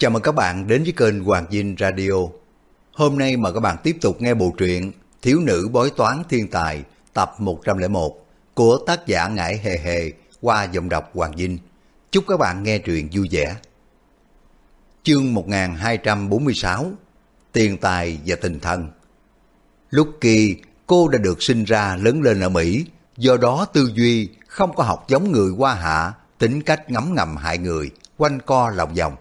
Chào mừng các bạn đến với kênh Hoàng Dinh Radio. Hôm nay mời các bạn tiếp tục nghe bộ truyện Thiếu nữ bói toán thiên tài tập 101 của tác giả Ngải Hề Hề qua giọng đọc Hoàng Dinh. Chúc các bạn nghe truyện vui vẻ. Chương 1246 Tiền tài và tình thân Lúc kỳ cô đã được sinh ra lớn lên ở Mỹ, do đó tư duy không có học giống người qua Hạ, tính cách ngấm ngầm hại người, quanh co lòng vòng.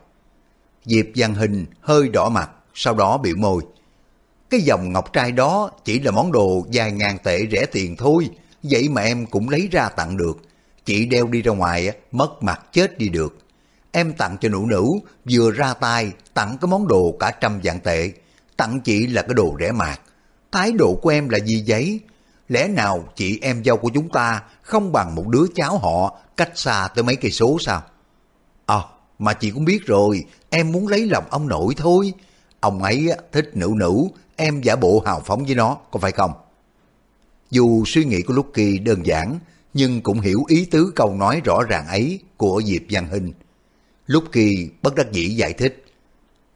Diệp Giang Hình hơi đỏ mặt, sau đó biểu môi. Cái dòng ngọc trai đó chỉ là món đồ vài ngàn tệ rẻ tiền thôi, vậy mà em cũng lấy ra tặng được. Chị đeo đi ra ngoài, mất mặt chết đi được. Em tặng cho nữ nữ, vừa ra tay, tặng cái món đồ cả trăm vạn tệ. Tặng chị là cái đồ rẻ mạt. Thái độ của em là gì vậy? Lẽ nào chị em dâu của chúng ta không bằng một đứa cháu họ cách xa tới mấy cây số sao? Mà chị cũng biết rồi, em muốn lấy lòng ông nội thôi. Ông ấy thích nữ nữ, em giả bộ hào phóng với nó, có phải không? Dù suy nghĩ của Lucky đơn giản, nhưng cũng hiểu ý tứ câu nói rõ ràng ấy của Diệp Văn Hình. Lucky bất đắc dĩ giải thích.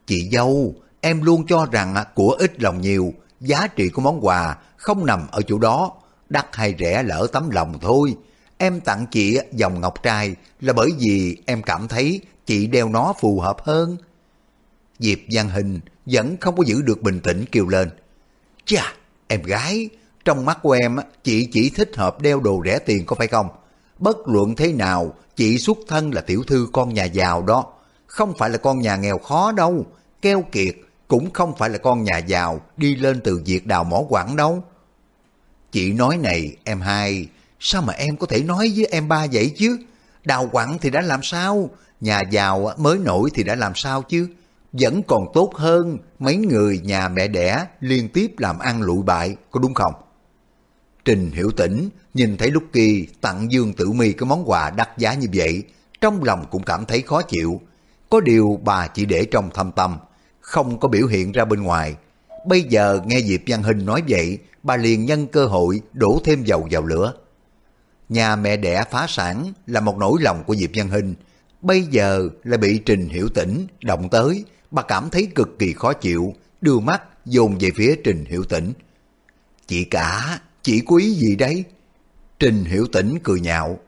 Chị dâu, em luôn cho rằng của ít lòng nhiều, giá trị của món quà không nằm ở chỗ đó, đắt hay rẻ lỡ tấm lòng thôi. Em tặng chị dòng ngọc trai là bởi vì em cảm thấy chị đeo nó phù hợp hơn. Diệp Văn Hình vẫn không có giữ được bình tĩnh kêu lên. Chà, em gái, trong mắt của em chị chỉ thích hợp đeo đồ rẻ tiền có phải không? Bất luận thế nào, chị xuất thân là tiểu thư con nhà giàu đó. Không phải là con nhà nghèo khó đâu. Keo kiệt cũng không phải là con nhà giàu đi lên từ việc đào mỏ quảng đâu. Chị nói này em hai, sao mà em có thể nói với em ba vậy chứ? Đào quặng thì đã làm sao? Nhà giàu mới nổi thì đã làm sao chứ? Vẫn còn tốt hơn mấy người nhà mẹ đẻ liên tiếp làm ăn lụi bại, có đúng không? Trình Hiểu Tĩnh nhìn thấy lúc kỳ tặng Dương Tử Mi cái món quà đắt giá như vậy, trong lòng cũng cảm thấy khó chịu. Có điều bà chỉ để trong thâm tâm, không có biểu hiện ra bên ngoài. Bây giờ nghe Diệp Văn Hình nói vậy, bà liền nhân cơ hội đổ thêm dầu vào lửa. Nhà mẹ đẻ phá sản là một nỗi lòng của Diệp Văn Hình, bây giờ lại bị Trình Hiểu Tĩnh động tới, bà cảm thấy cực kỳ khó chịu, đưa mắt dồn về phía Trình Hiểu Tĩnh. Chị cả, chị có ý gì đấy? Trình Hiểu Tĩnh cười nhạo.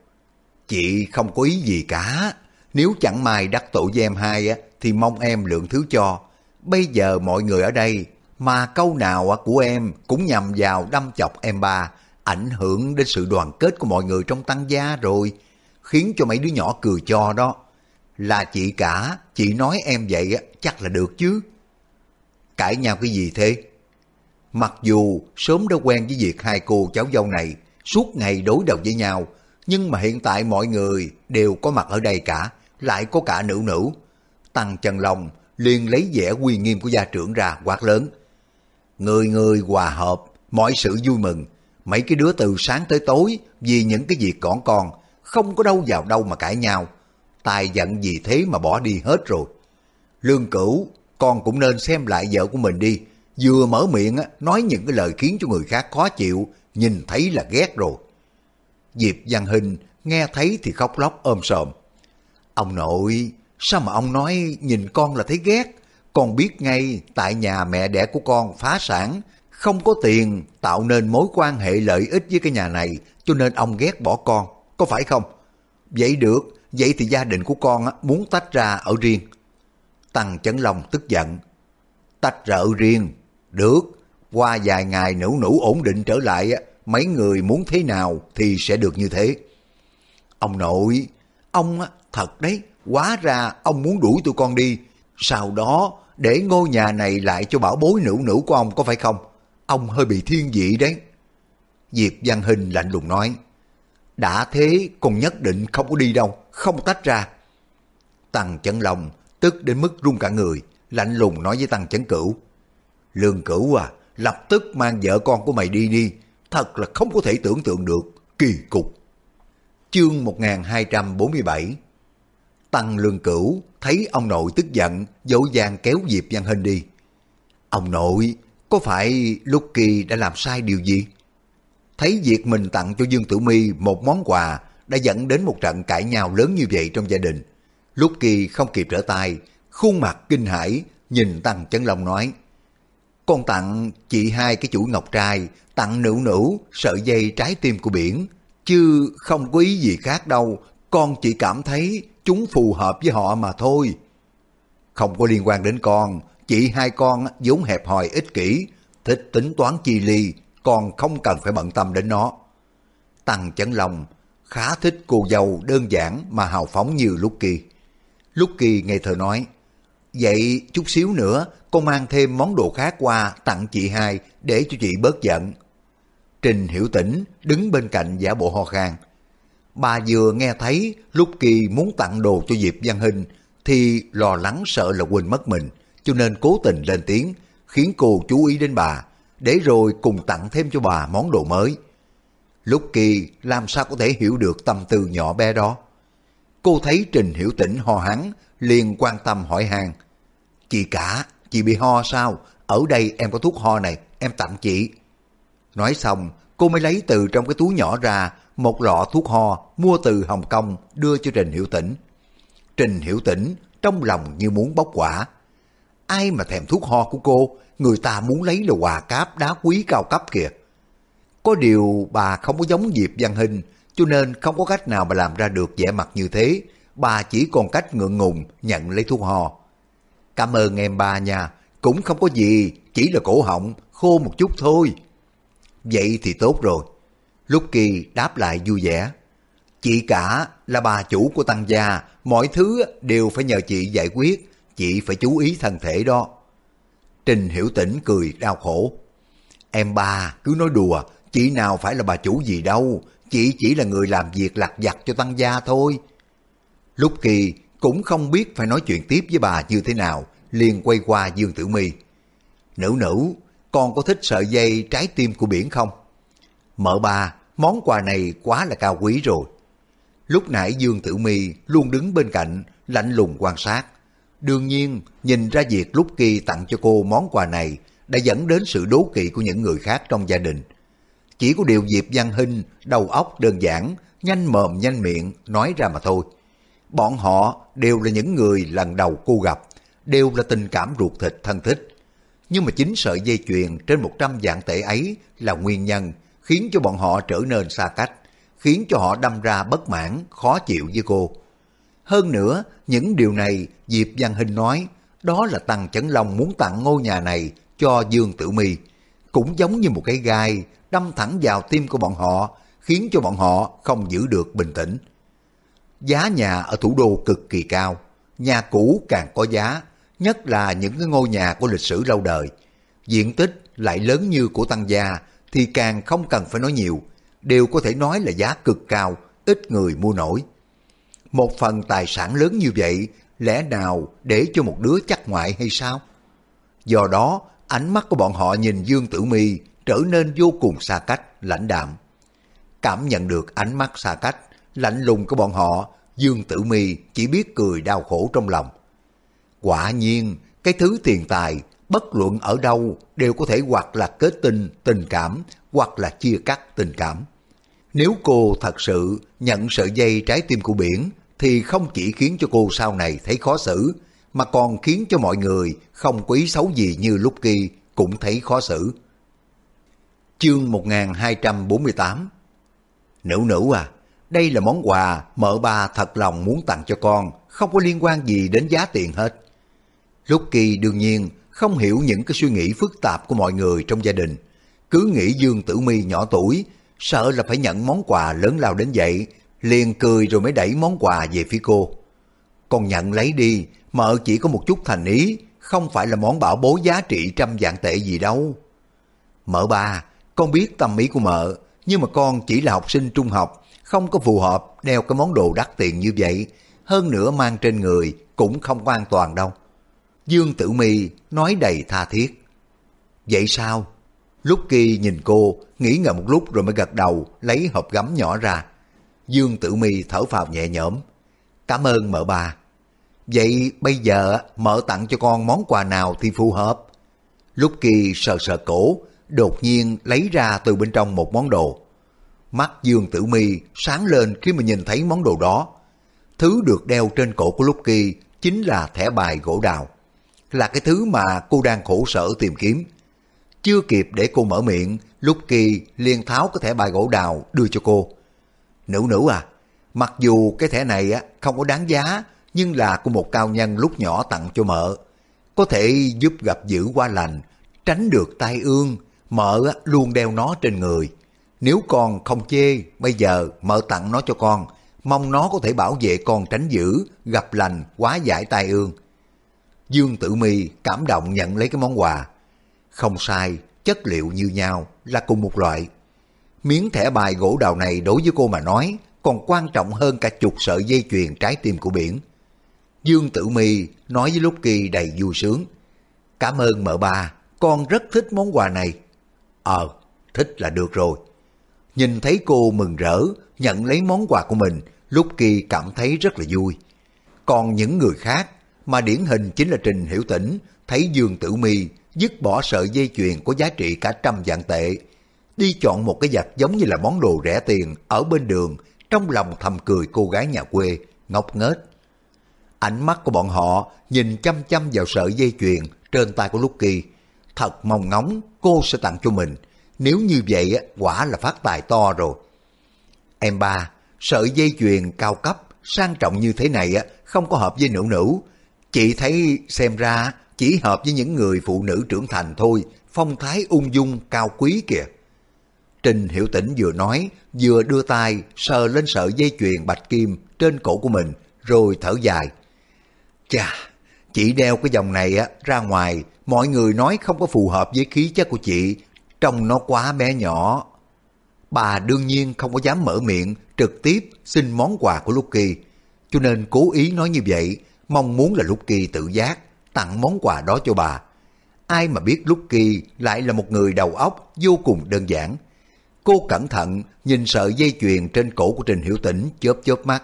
Chị không có ý gì cả, nếu chẳng may đắc tội với em hai á, thì mong em lượng thứ cho. Bây giờ mọi người ở đây, mà câu nào của em cũng nhằm vào đâm chọc em ba, ảnh hưởng đến sự đoàn kết của mọi người trong tăng gia rồi, khiến cho mấy đứa nhỏ cười cho đó. Là chị cả, chị nói em vậy chắc là được chứ. Cãi nhau cái gì thế? Mặc dù sớm đã quen với việc hai cô cháu dâu này suốt ngày đối đầu với nhau, nhưng mà hiện tại mọi người đều có mặt ở đây cả, lại có cả nữ nữ. Tăng Trần Long liền lấy vẻ uy nghiêm của gia trưởng ra quát lớn. Người người hòa hợp, mọi sự vui mừng, mấy cái đứa từ sáng tới tối vì những cái việc còn con, không có đâu vào đâu mà cãi nhau. Tài giận gì thế mà bỏ đi hết rồi. Lương cửu, con cũng nên xem lại vợ của mình đi. Vừa mở miệng nói những cái lời khiến cho người khác khó chịu, nhìn thấy là ghét rồi. Diệp Văn Hình nghe thấy thì khóc lóc ôm sòm. Ông nội, sao mà ông nói nhìn con là thấy ghét? Con biết ngay tại nhà mẹ đẻ của con phá sản, không có tiền tạo nên mối quan hệ lợi ích với cái nhà này, cho nên ông ghét bỏ con, có phải không? Vậy được, vậy thì gia đình của con muốn tách ra ở riêng. Tăng Chấn Long tức giận. Tách ra ở riêng, được, qua vài ngày nữ nữ ổn định trở lại, mấy người muốn thế nào thì sẽ được như thế. Ông nội, ông thật đấy, quá ra ông muốn đuổi tụi con đi, sau đó để ngôi nhà này lại cho bảo bối nữ nữ của ông có phải không? Ông hơi bị thiên vị đấy. Diệp Văn Hình lạnh lùng nói, đã thế còn nhất định không có đi đâu, không tách ra. Tăng Chấn Long tức đến mức run cả người, lạnh lùng nói với Tăng Chấn Cửu. Lương Cửu à, lập tức mang vợ con của mày đi đi, thật là không có thể tưởng tượng được, kỳ cục. Chương 1247 Tăng Lương Cửu thấy ông nội tức giận, dỗ dàng kéo Diệp Văn Hình đi. Ông nội, có phải Lucky đã làm sai điều gì? Thấy việc mình tặng cho Dương Tử Mi một món quà đã dẫn đến một trận cãi nhau lớn như vậy trong gia đình. Lucky không kịp trở tay, khuôn mặt kinh hãi nhìn Tăng Chấn Long nói, con tặng chị hai cái chuỗi ngọc trai, tặng nữ nữ sợi dây trái tim của biển, chứ không có ý gì khác đâu, con chỉ cảm thấy chúng phù hợp với họ mà thôi. Không có liên quan đến con, chị hai con vốn hẹp hòi ích kỷ, thích tính toán chi ly, còn không cần phải bận tâm đến nó. Tăng chấn lòng, khá thích cô dâu đơn giản mà hào phóng như lúc kỳ. Lúc kỳ ngây thơ nói, Vậy chút xíu nữa con mang thêm món đồ khác qua tặng chị hai để cho chị bớt giận. Trình Hiểu Tĩnh đứng bên cạnh giả bộ ho khan. Bà vừa nghe thấy lúc Kỳ muốn tặng đồ cho Diệp Văn Hình thì lo lắng sợ là quên mất mình cho nên cố tình lên tiếng khiến cô chú ý đến bà để rồi cùng tặng thêm cho bà món đồ mới. Lúc Kỳ làm sao có thể hiểu được tâm tư nhỏ bé đó. Cô thấy Trình Hiểu Tĩnh ho hắn liền quan tâm hỏi hàng Chị cả, chị bị ho sao? Ở đây em có thuốc ho này, em tặng chị. Nói xong, cô mới lấy từ trong cái túi nhỏ ra một lọ thuốc ho mua từ Hồng Kông đưa cho Trình Hiểu Tĩnh. Trình Hiểu Tĩnh trong lòng như muốn bóc quả. Ai mà thèm thuốc ho của cô, người ta muốn lấy là quà cáp đá quý cao cấp kìa. Có điều bà không có giống Diệp Văn Hình, cho nên không có cách nào mà làm ra được vẻ mặt như thế. Bà chỉ còn cách ngượng ngùng nhận lấy thuốc ho. Cảm ơn em ba nha, cũng không có gì, chỉ là cổ họng, khô một chút thôi. Vậy thì tốt rồi. Lúc kỳ đáp lại vui vẻ. Chị cả là bà chủ của tăng gia, mọi thứ đều phải nhờ chị giải quyết, chị phải chú ý thân thể đó. Trình hiểu tĩnh cười đau khổ. Em ba cứ nói đùa, chị nào phải là bà chủ gì đâu, chị chỉ là người làm việc lặt vặt cho tăng gia thôi. Lúc kỳ cũng không biết phải nói chuyện tiếp với bà như thế nào, liền quay qua Dương Tử Mi. Nữ nữ, con có thích sợi dây trái tim của biển không? Mợ ba, món quà này quá là cao quý rồi. Lúc nãy Dương Tử Mi luôn đứng bên cạnh, lạnh lùng quan sát. Đương nhiên, nhìn ra việc lúc Kỳ tặng cho cô món quà này đã dẫn đến sự đố kỵ của những người khác trong gia đình. Chỉ có điều Diệp Văn Hinh đầu óc đơn giản, nhanh mồm nhanh miệng nói ra mà thôi. Bọn họ đều là những người lần đầu cô gặp, đều là tình cảm ruột thịt thân thích. Nhưng mà chính sợi dây chuyền trên 100 dạng tệ ấy là nguyên nhân khiến cho bọn họ trở nên xa cách, khiến cho họ đâm ra bất mãn, khó chịu với cô. Hơn nữa, những điều này Diệp Văn hình nói, đó là Tăng Chấn Long muốn tặng ngôi nhà này cho Dương Tử Mi, cũng giống như một cái gai đâm thẳng vào tim của bọn họ, khiến cho bọn họ không giữ được bình tĩnh. Giá nhà ở thủ đô cực kỳ cao, nhà cũ càng có giá, nhất là những cái ngôi nhà có lịch sử lâu đời. Diện tích lại lớn như của Tăng Gia thì càng không cần phải nói nhiều, đều có thể nói là giá cực cao, ít người mua nổi. Một phần tài sản lớn như vậy, lẽ nào để cho một đứa chắc ngoại hay sao? Do đó, ánh mắt của bọn họ nhìn Dương Tử Mi trở nên vô cùng xa cách, lãnh đạm. Cảm nhận được ánh mắt xa cách, lạnh lùng của bọn họ, Dương Tử Mi chỉ biết cười đau khổ trong lòng. Quả nhiên, cái thứ tiền tài, bất luận ở đâu, đều có thể hoặc là kết tinh, tình cảm, hoặc là chia cắt tình cảm. Nếu cô thật sự nhận sợi dây trái tim của biển, thì không chỉ khiến cho cô sau này thấy khó xử, mà còn khiến cho mọi người không quý xấu gì như lúc kia cũng thấy khó xử. Chương 1248 Nữ nữ à, đây là món quà mợ ba thật lòng muốn tặng cho con, không có liên quan gì đến giá tiền hết. Lúc kỳ đương nhiên không hiểu những cái suy nghĩ phức tạp của mọi người trong gia đình. Cứ nghĩ Dương Tử Mi nhỏ tuổi, sợ là phải nhận món quà lớn lao đến vậy, liền cười rồi mới đẩy món quà về phía cô. Con nhận lấy đi, mợ chỉ có một chút thành ý, không phải là món bảo bối giá trị trăm vạn tệ gì đâu. Mợ ba, con biết tâm ý của mợ, nhưng mà con chỉ là học sinh trung học, không có phù hợp đeo cái món đồ đắt tiền như vậy, hơn nữa mang trên người cũng không có an toàn đâu. Dương Tử Mi nói đầy tha thiết. Vậy sao? Lúc Kỳ nhìn cô, nghĩ ngợi một lúc rồi mới gật đầu, lấy hộp gấm nhỏ ra. Dương Tử Mi thở phào nhẹ nhõm. Cảm ơn mợ bà. Vậy bây giờ mợ tặng cho con món quà nào thì phù hợp? Lúc Kỳ sờ sờ cổ, đột nhiên lấy ra từ bên trong một món đồ. Mắt Dương Tử Mi sáng lên khi mà nhìn thấy món đồ đó. Thứ được đeo trên cổ của Lúc Kỳ chính là thẻ bài gỗ đào. Là cái thứ mà cô đang khổ sở tìm kiếm. Chưa kịp để cô mở miệng, lúc kỳ liền tháo cái thẻ bài gỗ đào đưa cho cô. Nữ nữ à, mặc dù cái thẻ này á không có đáng giá, nhưng là của một cao nhân lúc nhỏ tặng cho mợ. Có thể giúp gặp dữ qua lành, tránh được tai ương, mợ luôn đeo nó trên người. Nếu con không chê, bây giờ mợ tặng nó cho con, mong nó có thể bảo vệ con tránh dữ, gặp lành, quá giải tai ương. Dương Tử Mi cảm động nhận lấy cái món quà. Không sai, chất liệu như nhau là cùng một loại. Miếng thẻ bài gỗ đào này đối với cô mà nói còn quan trọng hơn cả chục sợi dây chuyền trái tim của biển. Dương Tử Mi nói với Lúc Kỳ đầy vui sướng. Cảm ơn mợ ba, con rất thích món quà này. Ờ, thích là được rồi. Nhìn thấy cô mừng rỡ, nhận lấy món quà của mình, Lúc Kỳ cảm thấy rất là vui. Còn những người khác, mà điển hình chính là Trình Hiểu Tĩnh, thấy Dương Tử Mi dứt bỏ sợi dây chuyền có giá trị cả trăm vạn tệ, đi chọn một cái giặt giống như là món đồ rẻ tiền ở bên đường, trong lòng thầm cười cô gái nhà quê, ngốc nghếch. Ánh mắt của bọn họ nhìn chăm chăm vào sợi dây chuyền trên tay của Lucky, thật mong ngóng cô sẽ tặng cho mình, nếu như vậy quả là phát tài to rồi. Em ba, sợi dây chuyền cao cấp, sang trọng như thế này không có hợp với nữ nữ. Chị thấy xem ra chỉ hợp với những người phụ nữ trưởng thành thôi, phong thái ung dung cao quý kìa. Trình Hiểu Tĩnh vừa nói, vừa đưa tay sờ lên sợi dây chuyền bạch kim trên cổ của mình, rồi thở dài. Chà, chị đeo cái dòng này á ra ngoài, mọi người nói không có phù hợp với khí chất của chị, trông nó quá bé nhỏ. Bà đương nhiên không có dám mở miệng trực tiếp xin món quà của Lucky, cho nên cố ý nói như vậy, mong muốn là Lucky tự giác tặng món quà đó cho bà. Ai mà biết Lucky lại là một người đầu óc vô cùng đơn giản. Cô cẩn thận nhìn sợi dây chuyền trên cổ của Trình Hiểu Tĩnh chớp chớp mắt.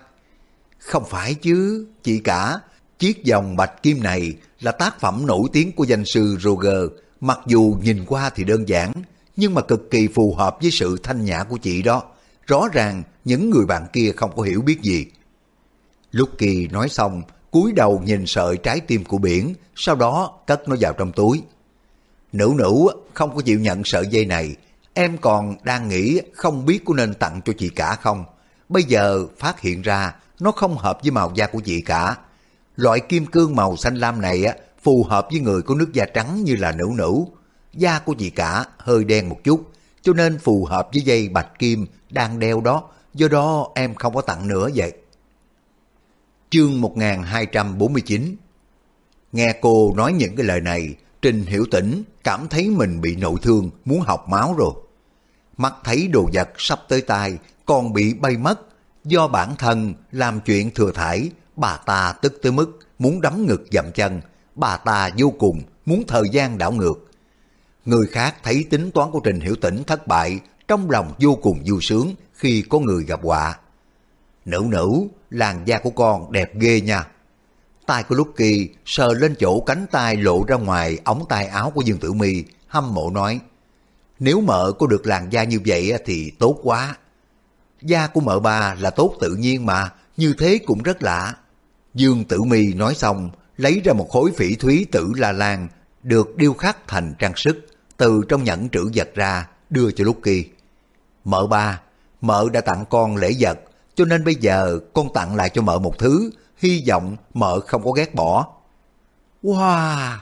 Không phải chứ, chị cả, chiếc vòng bạch kim này là tác phẩm nổi tiếng của danh sư Roger, mặc dù nhìn qua thì đơn giản, nhưng mà cực kỳ phù hợp với sự thanh nhã của chị đó. Rõ ràng những người bạn kia không có hiểu biết gì. lúc kỳ nói xong, cúi đầu nhìn sợi trái tim của biển, sau đó cất nó vào trong túi. Nữ nữ không có chịu nhận sợi dây này, em còn đang nghĩ không biết có nên tặng cho chị cả không. Bây giờ phát hiện ra nó không hợp với màu da của chị cả. Loại kim cương màu xanh lam này á phù hợp với người có nước da trắng như là nữ nữ. Da của chị cả hơi đen một chút, cho nên phù hợp với dây bạch kim đang đeo đó, do đó em không có tặng nữa vậy. Chương 1249 Nghe cô nói những cái lời này, Trình Hiểu Tĩnh cảm thấy mình bị nội thương, muốn học máu rồi. Mắt thấy đồ vật sắp tới tay, còn bị bay mất. Do bản thân làm chuyện thừa thải, bà ta tức tới mức muốn đấm ngực dậm chân. Bà ta vô cùng muốn thời gian đảo ngược. Người khác thấy tính toán của Trình Hiểu Tĩnh thất bại, trong lòng vô cùng vui sướng khi có người gặp họa. Nữ nữ, làn da của con đẹp ghê nha. Tay của Lucky sờ lên chỗ cánh tay lộ ra ngoài ống tay áo của Dương Tử Mi, hâm mộ nói, nếu mợ có được làn da như vậy thì tốt quá. Da của mợ ba là tốt tự nhiên mà, như thế cũng rất lạ. Dương Tử Mi nói xong, lấy ra một khối phỉ thúy tử la lan, được điêu khắc thành trang sức, từ trong nhẫn trữ vật ra, đưa cho Lucky. Mợ ba, mợ đã tặng con lễ vật, cho nên bây giờ con tặng lại cho mợ một thứ, hy vọng mợ không có ghét bỏ. Wow!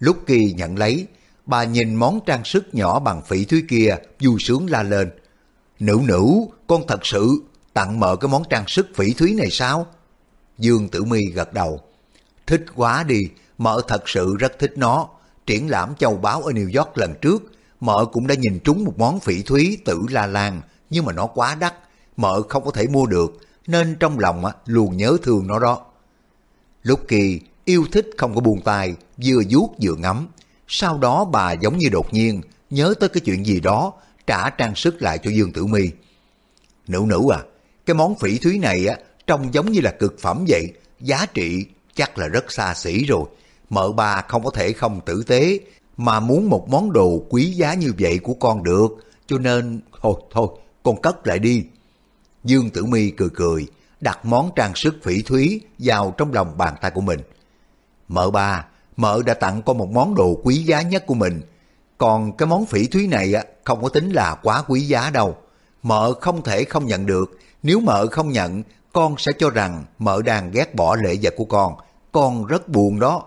Lucky nhận lấy, bà nhìn món trang sức nhỏ bằng phỉ thúy kia, vui sướng la lên. Nữ nữ, con thật sự tặng mợ cái món trang sức phỉ thúy này sao? Dương Tử Mi gật đầu. Thích quá đi, mợ thật sự rất thích nó. Triển lãm châu báu ở New York lần trước, mợ cũng đã nhìn trúng một món phỉ thúy tử la lan, nhưng mà nó quá đắt, mợ không có thể mua được, nên trong lòng luôn nhớ thương nó đó. Lúc kỳ yêu thích không có buông tay, vừa vuốt vừa ngắm. Sau đó bà giống như đột nhiên nhớ tới cái chuyện gì đó, trả trang sức lại cho Dương Tử Mi. Nữ nữ à, cái món phỉ thúy này á trông giống như là cực phẩm vậy, giá trị chắc là rất xa xỉ rồi. Mợ bà không có thể không tử tế, mà muốn một món đồ quý giá như vậy của con được, cho nên thôi thôi, con cất lại đi. Dương Tử Mi cười cười, đặt món trang sức phỉ thúy vào trong lòng bàn tay của mình. Mợ ba, mợ đã tặng con một món đồ quý giá nhất của mình. Còn cái món phỉ thúy này không có tính là quá quý giá đâu. Mợ không thể không nhận được. Nếu mợ không nhận, con sẽ cho rằng mợ đang ghét bỏ lễ vật của con. Con rất buồn đó.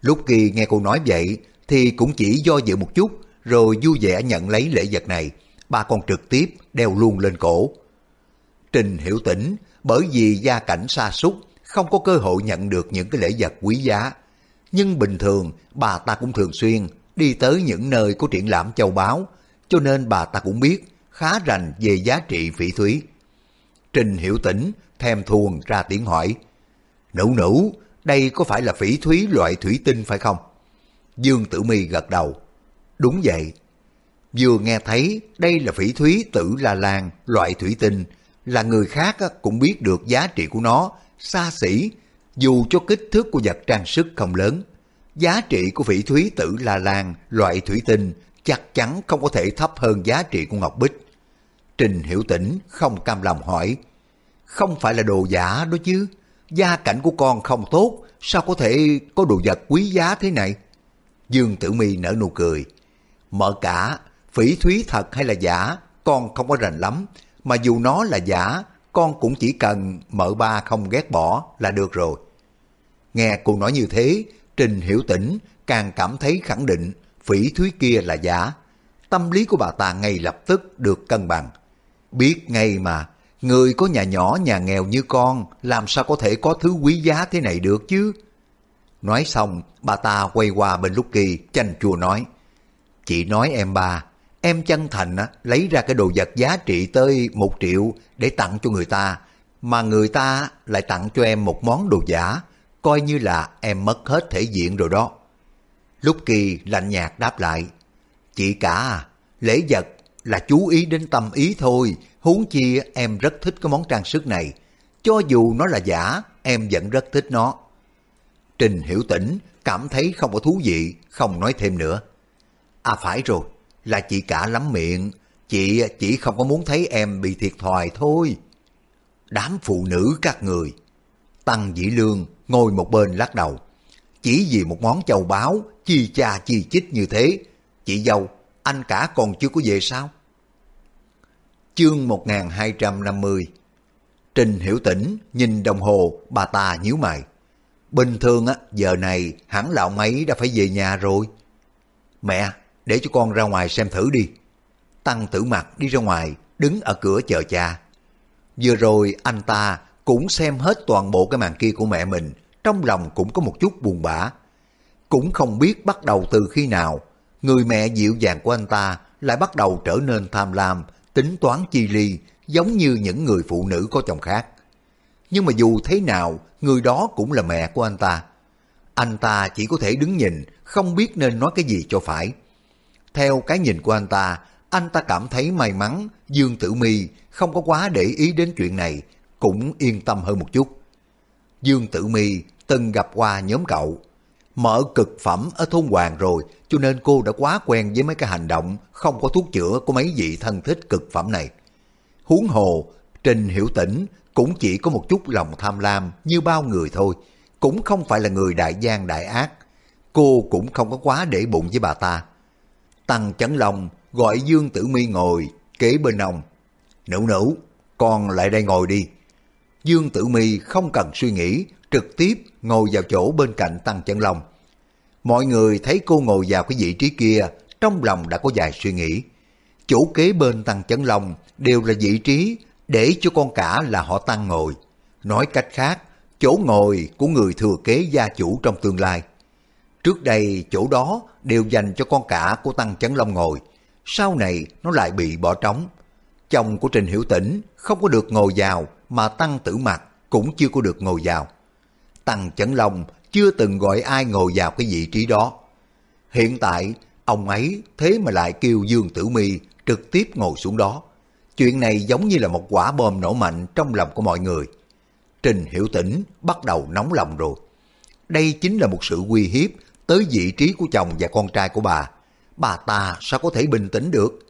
Lúc Kỳ nghe cô nói vậy thì cũng chỉ do dự một chút rồi vui vẻ nhận lấy lễ vật này. Ba con trực tiếp đeo luôn lên cổ. Trình hiểu tỉnh bởi vì gia cảnh xa xúc không có cơ hội nhận được những cái lễ vật quý giá. Nhưng bình thường bà ta cũng thường xuyên đi tới những nơi có triển lãm châu báu cho nên bà ta cũng biết khá rành về giá trị phỉ thúy. Trình hiểu Tĩnh thèm thuồng ra tiếng hỏi Nữ nữ, đây có phải là phỉ thúy loại thủy tinh phải không? Dương Tử Mi gật đầu. Đúng vậy. Vừa nghe thấy đây là phỉ thúy tử La Lan loại thủy tinh, là người khác cũng biết được giá trị của nó, xa xỉ, dù cho kích thước của vật trang sức không lớn. Giá trị của phỉ thúy tử La Lan loại thủy tinh chắc chắn không có thể thấp hơn giá trị của Ngọc Bích. Trình Hiểu Tĩnh không cam lòng hỏi, không phải là đồ giả đó chứ, gia cảnh của con không tốt, sao có thể có đồ vật quý giá thế này? Dương Tử Mi nở nụ cười, mở cả, phỉ thúy thật hay là giả, con không có rành lắm, mà dù nó là giả, con cũng chỉ cần mợ ba không ghét bỏ là được rồi. Nghe cô nói như thế, Trình Hiểu Tĩnh càng cảm thấy khẳng định phỉ thúy kia là giả. Tâm lý của bà ta ngay lập tức được cân bằng. Biết ngay mà, người có nhà nhỏ nhà nghèo như con làm sao có thể có thứ quý giá thế này được chứ? Nói xong, bà ta quay qua bên Lucky chanh chua nói. Chị nói em ba, em chân thành á, lấy ra cái đồ vật giá trị tới một triệu để tặng cho người ta, mà người ta lại tặng cho em một món đồ giả, coi như là em mất hết thể diện rồi đó. Lúc kỳ lạnh nhạt đáp lại, chị cả lễ vật là chú ý đến tâm ý thôi, huống chi em rất thích cái món trang sức này, cho dù nó là giả, em vẫn rất thích nó. Trình hiểu tỉnh, cảm thấy không có thú vị, không nói thêm nữa. À phải rồi, là chị cả lắm miệng, chị chỉ không có muốn thấy em bị thiệt thòi thôi. Đám phụ nữ các người. Tăng Dĩ Lương ngồi một bên lắc đầu. Chỉ vì một món châu báu, chi cha chi chích như thế. Chị dâu, anh cả còn chưa có về sao? Chương 1250 Trình Hiểu Tĩnh nhìn đồng hồ, bà ta nhíu mày. Bình thường á, giờ này hẳn là ông ấy đã phải về nhà rồi. Mẹ, để cho con ra ngoài xem thử đi. Tăng tử mặt đi ra ngoài, đứng ở cửa chờ cha. Vừa rồi anh ta cũng xem hết toàn bộ cái màn kia của mẹ mình, trong lòng cũng có một chút buồn bã. Cũng không biết bắt đầu từ khi nào, người mẹ dịu dàng của anh ta lại bắt đầu trở nên tham lam, tính toán chi ly, giống như những người phụ nữ có chồng khác. Nhưng mà dù thế nào, người đó cũng là mẹ của anh ta. Anh ta chỉ có thể đứng nhìn, không biết nên nói cái gì cho phải. Theo cái nhìn của anh ta, anh ta cảm thấy may mắn Dương Tử Mi không có quá để ý đến chuyện này, cũng yên tâm hơn một chút. Dương Tử Mi từng gặp qua nhóm cậu, mở cực phẩm ở thôn Hoàng rồi, cho nên cô đã quá quen với mấy cái hành động không có thuốc chữa của mấy vị thân thích cực phẩm này. Huống hồ, Trình Hiểu Tĩnh cũng chỉ có một chút lòng tham lam như bao người thôi, cũng không phải là người đại gian đại ác. Cô cũng không có quá để bụng với bà ta. Tăng chấn lòng gọi Dương Tử Mi ngồi kế bên ông. Nữ nữ, con lại đây ngồi đi. Dương Tử Mi không cần suy nghĩ, trực tiếp ngồi vào chỗ bên cạnh Tăng Chấn Long. Mọi người thấy cô ngồi vào cái vị trí kia, trong lòng đã có vài suy nghĩ. Chỗ kế bên Tăng Chấn Long đều là vị trí để cho con cả là họ Tăng ngồi. Nói cách khác, chỗ ngồi của người thừa kế gia chủ trong tương lai. Trước đây chỗ đó đều dành cho con cả của Tăng Chấn Long ngồi, sau này nó lại bị bỏ trống. Chồng của Trình Hiểu Tĩnh không có được ngồi vào mà Tăng Tử Mặt cũng chưa có được ngồi vào. Tăng Chấn Long chưa từng gọi ai ngồi vào cái vị trí đó. Hiện tại, ông ấy thế mà lại kêu Dương Tử Mi trực tiếp ngồi xuống đó. Chuyện này giống như là một quả bom nổ mạnh trong lòng của mọi người. Trình Hiểu Tĩnh bắt đầu nóng lòng rồi. Đây chính là một sự uy hiếp tới vị trí của chồng và con trai của bà. Bà ta sao có thể bình tĩnh được?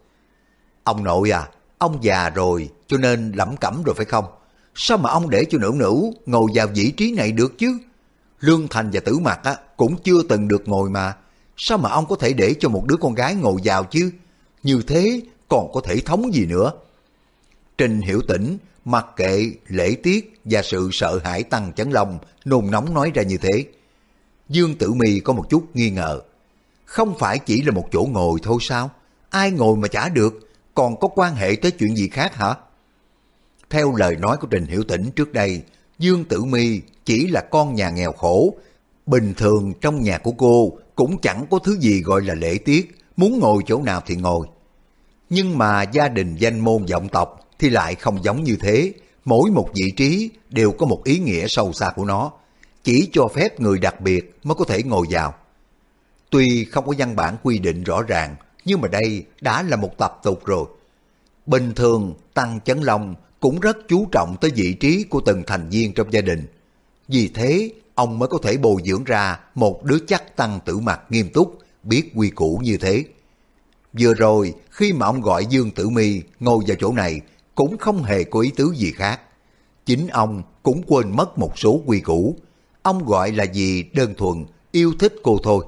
Ông nội à, ông già rồi cho nên lẩm cẩm rồi phải không? sao mà ông để cho nữ nữ ngồi vào vị trí này được chứ? Lương Thành và Tử Mặc á, cũng chưa từng được ngồi mà. Sao mà ông có thể để cho một đứa con gái ngồi vào chứ? Như thế còn có thể thống gì nữa? Trình Hiểu Tĩnh mặc kệ lễ tiết và sự sợ hãi tăng chấn lòng nôn nóng nói ra như thế. Dương Tử Mi có một chút nghi ngờ. Không phải chỉ là một chỗ ngồi thôi sao? Ai ngồi mà chả được, còn có quan hệ tới chuyện gì khác hả? Theo lời nói của Trình Hiểu Tĩnh trước đây, Dương Tử Mi chỉ là con nhà nghèo khổ. Bình thường trong nhà của cô cũng chẳng có thứ gì gọi là lễ tiết, muốn ngồi chỗ nào thì ngồi. Nhưng mà gia đình danh môn vọng tộc thì lại không giống như thế. Mỗi một vị trí đều có một ý nghĩa sâu xa của nó. Chỉ cho phép người đặc biệt mới có thể ngồi vào. Tuy không có văn bản quy định rõ ràng, nhưng mà đây đã là một tập tục rồi. Bình thường, Tăng Chấn Long cũng rất chú trọng tới vị trí của từng thành viên trong gia đình. Vì thế, ông mới có thể bồi dưỡng ra một đứa chắc tăng tử mặt nghiêm túc, biết quy củ như thế. Vừa rồi, khi mà ông gọi Dương Tử Mi ngồi vào chỗ này, cũng không hề có ý tứ gì khác. Chính ông cũng quên mất một số quy củ. Ông gọi là gì đơn thuần, yêu thích cô thôi.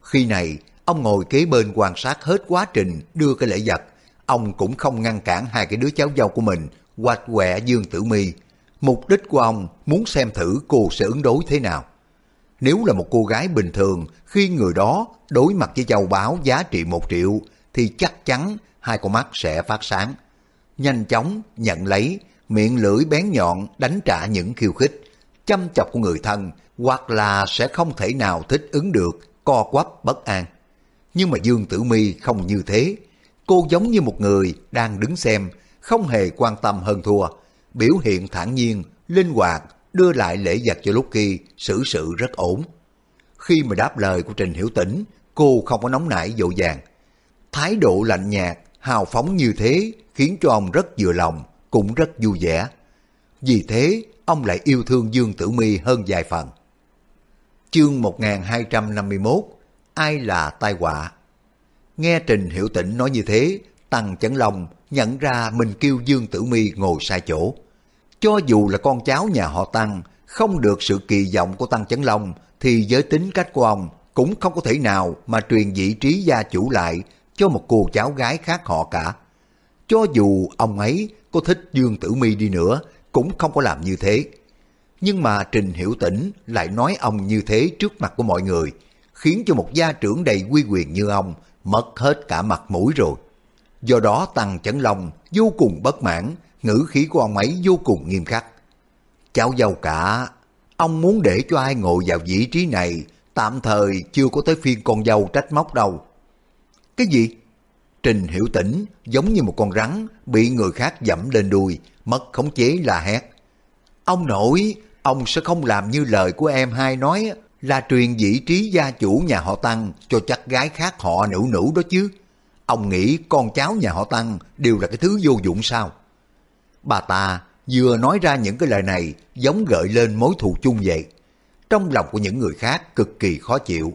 Khi này, ông ngồi kế bên quan sát hết quá trình đưa cái lễ vật. Ông cũng không ngăn cản hai cái đứa cháu dâu của mình quạch quẹ Dương Tử Mi. Mục đích của ông muốn xem thử cô sẽ ứng đối thế nào. Nếu là một cô gái bình thường, khi người đó đối mặt với châu báo giá trị một triệu, thì chắc chắn hai con mắt sẽ phát sáng. Nhanh chóng nhận lấy, miệng lưỡi bén nhọn đánh trả những khiêu khích, chăm chọc của người thân, hoặc là sẽ không thể nào thích ứng được, co quắp bất an. Nhưng mà Dương Tử Mi không như thế. Cô giống như một người đang đứng xem, không hề quan tâm hơn thua, biểu hiện thản nhiên, linh hoạt, đưa lại lễ vật cho Lucky, xử sự rất ổn. Khi mà đáp lời của Trình Hiểu Tĩnh, cô không có nóng nảy dội vàng. Thái độ lạnh nhạt, hào phóng như thế khiến cho ông rất vừa lòng, cũng rất vui vẻ. Vì thế, ông lại yêu thương Dương Tử Mi hơn vài phần. Chương 1251 Ai là tai họa? Nghe Trình Hiểu Tĩnh nói như thế, Tăng Chấn Long nhận ra mình kêu Dương Tử Mi ngồi sai chỗ. Cho dù là con cháu nhà họ Tăng, không được sự kỳ vọng của Tăng Chấn Long, thì với tính cách của ông cũng không có thể nào mà truyền vị trí gia chủ lại cho một cô cháu gái khác họ cả. Cho dù ông ấy có thích Dương Tử Mi đi nữa, cũng không có làm như thế. Nhưng mà Trình Hiểu Tĩnh lại nói ông như thế trước mặt của mọi người, khiến cho một gia trưởng đầy quy quyền như ông mất hết cả mặt mũi rồi. Do đó Tăng Chấn Long vô cùng bất mãn, ngữ khí của ông ấy vô cùng nghiêm khắc. Cháu dâu cả, ông muốn để cho ai ngồi vào vị trí này, tạm thời chưa có tới phiên con dâu trách móc đâu. Cái gì? Trình Hiểu Tĩnh giống như một con rắn bị người khác dẫm lên đuôi, mất khống chế là hét. Ông nội, ông sẽ không làm như lời của em hai nói là truyền vị trí gia chủ nhà họ Tăng cho chắc gái khác họ nữ nữ đó chứ. Ông nghĩ con cháu nhà họ Tăng đều là cái thứ vô dụng sao? Bà ta vừa nói ra những cái lời này giống gợi lên mối thù chung vậy. Trong lòng của những người khác cực kỳ khó chịu.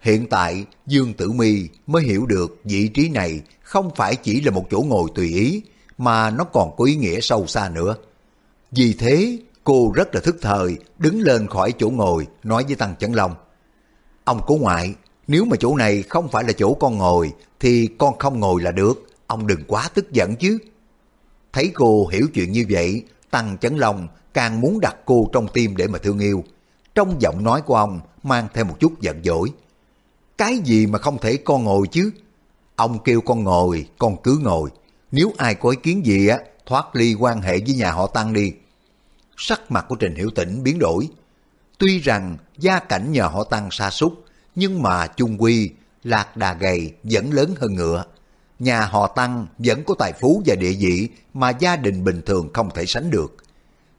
Hiện tại Dương Tử Mi mới hiểu được vị trí này không phải chỉ là một chỗ ngồi tùy ý mà nó còn có ý nghĩa sâu xa nữa. Vì thế cô rất là thức thời đứng lên khỏi chỗ ngồi nói với Tăng Chấn Long. Ông cố ngoại, nếu mà chỗ này không phải là chỗ con ngồi thì con không ngồi là được, ông đừng quá tức giận chứ. Thấy cô hiểu chuyện như vậy, Tăng Chấn Long càng muốn đặt cô trong tim để mà thương yêu. Trong giọng nói của ông mang theo một chút giận dỗi. Cái gì mà không thể con ngồi chứ? Ông kêu con ngồi, con cứ ngồi. Nếu ai có ý kiến gì á, thoát ly quan hệ với nhà họ Tăng đi. Sắc mặt của Trình Hiểu Tĩnh biến đổi. Tuy rằng gia cảnh nhà họ Tăng sa sút nhưng mà chung quy lạc đà gầy vẫn lớn hơn ngựa. Nhà họ Tăng vẫn có tài phú và địa vị mà gia đình bình thường không thể sánh được.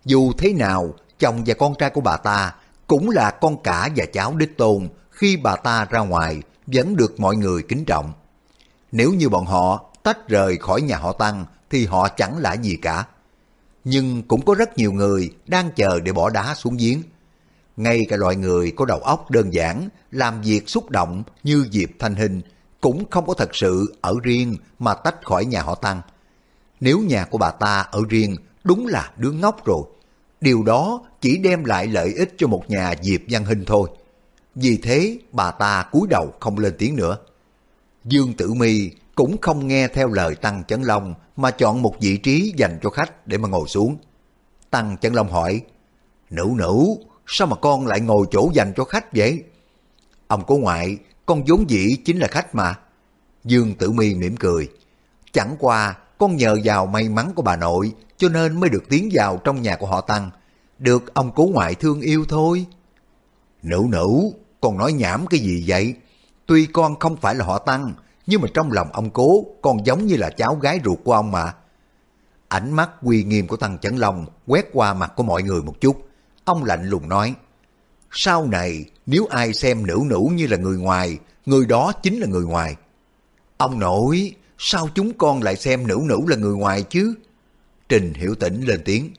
Dù thế nào, chồng và con trai của bà ta cũng là con cả và cháu đích tôn khi bà ta ra ngoài vẫn được mọi người kính trọng. Nếu như bọn họ tách rời khỏi nhà họ Tăng thì họ chẳng là gì cả. Nhưng cũng có rất nhiều người đang chờ để bỏ đá xuống giếng. Ngay cả loại người có đầu óc đơn giản, làm việc xúc động như Diệp Thanh Hình cũng không có thật sự ở riêng mà tách khỏi nhà họ Tăng. Nếu nhà của bà ta ở riêng đúng là đứa ngốc rồi. Điều đó chỉ đem lại lợi ích cho một nhà Diệp Văn Hình thôi. Vì thế bà ta cúi đầu không lên tiếng nữa. Dương Tử Mi cũng không nghe theo lời Tăng Chấn Long mà chọn một vị trí dành cho khách để mà ngồi xuống. Tăng Chấn Long hỏi, Nữ nữ, sao mà con lại ngồi chỗ dành cho khách vậy? Ông cố ngoại, con vốn dĩ chính là khách mà. Dương Tử Mi mỉm cười. Chẳng qua, con nhờ vào may mắn của bà nội cho nên mới được tiến vào trong nhà của họ Tăng. Được ông cố ngoại thương yêu thôi. Nữ nữ, còn nói nhảm cái gì vậy? Tuy con không phải là họ Tăng, nhưng mà trong lòng ông cố con giống như là cháu gái ruột của ông mà. Ánh mắt uy nghiêm của Tăng Chấn Long quét qua mặt của mọi người một chút. Ông lạnh lùng nói, sau này nếu ai xem nữ nữ như là người ngoài, người đó chính là người ngoài. Ông nội, sao chúng con lại xem nữ nữ là người ngoài chứ? Trình Hiểu Tĩnh lên tiếng.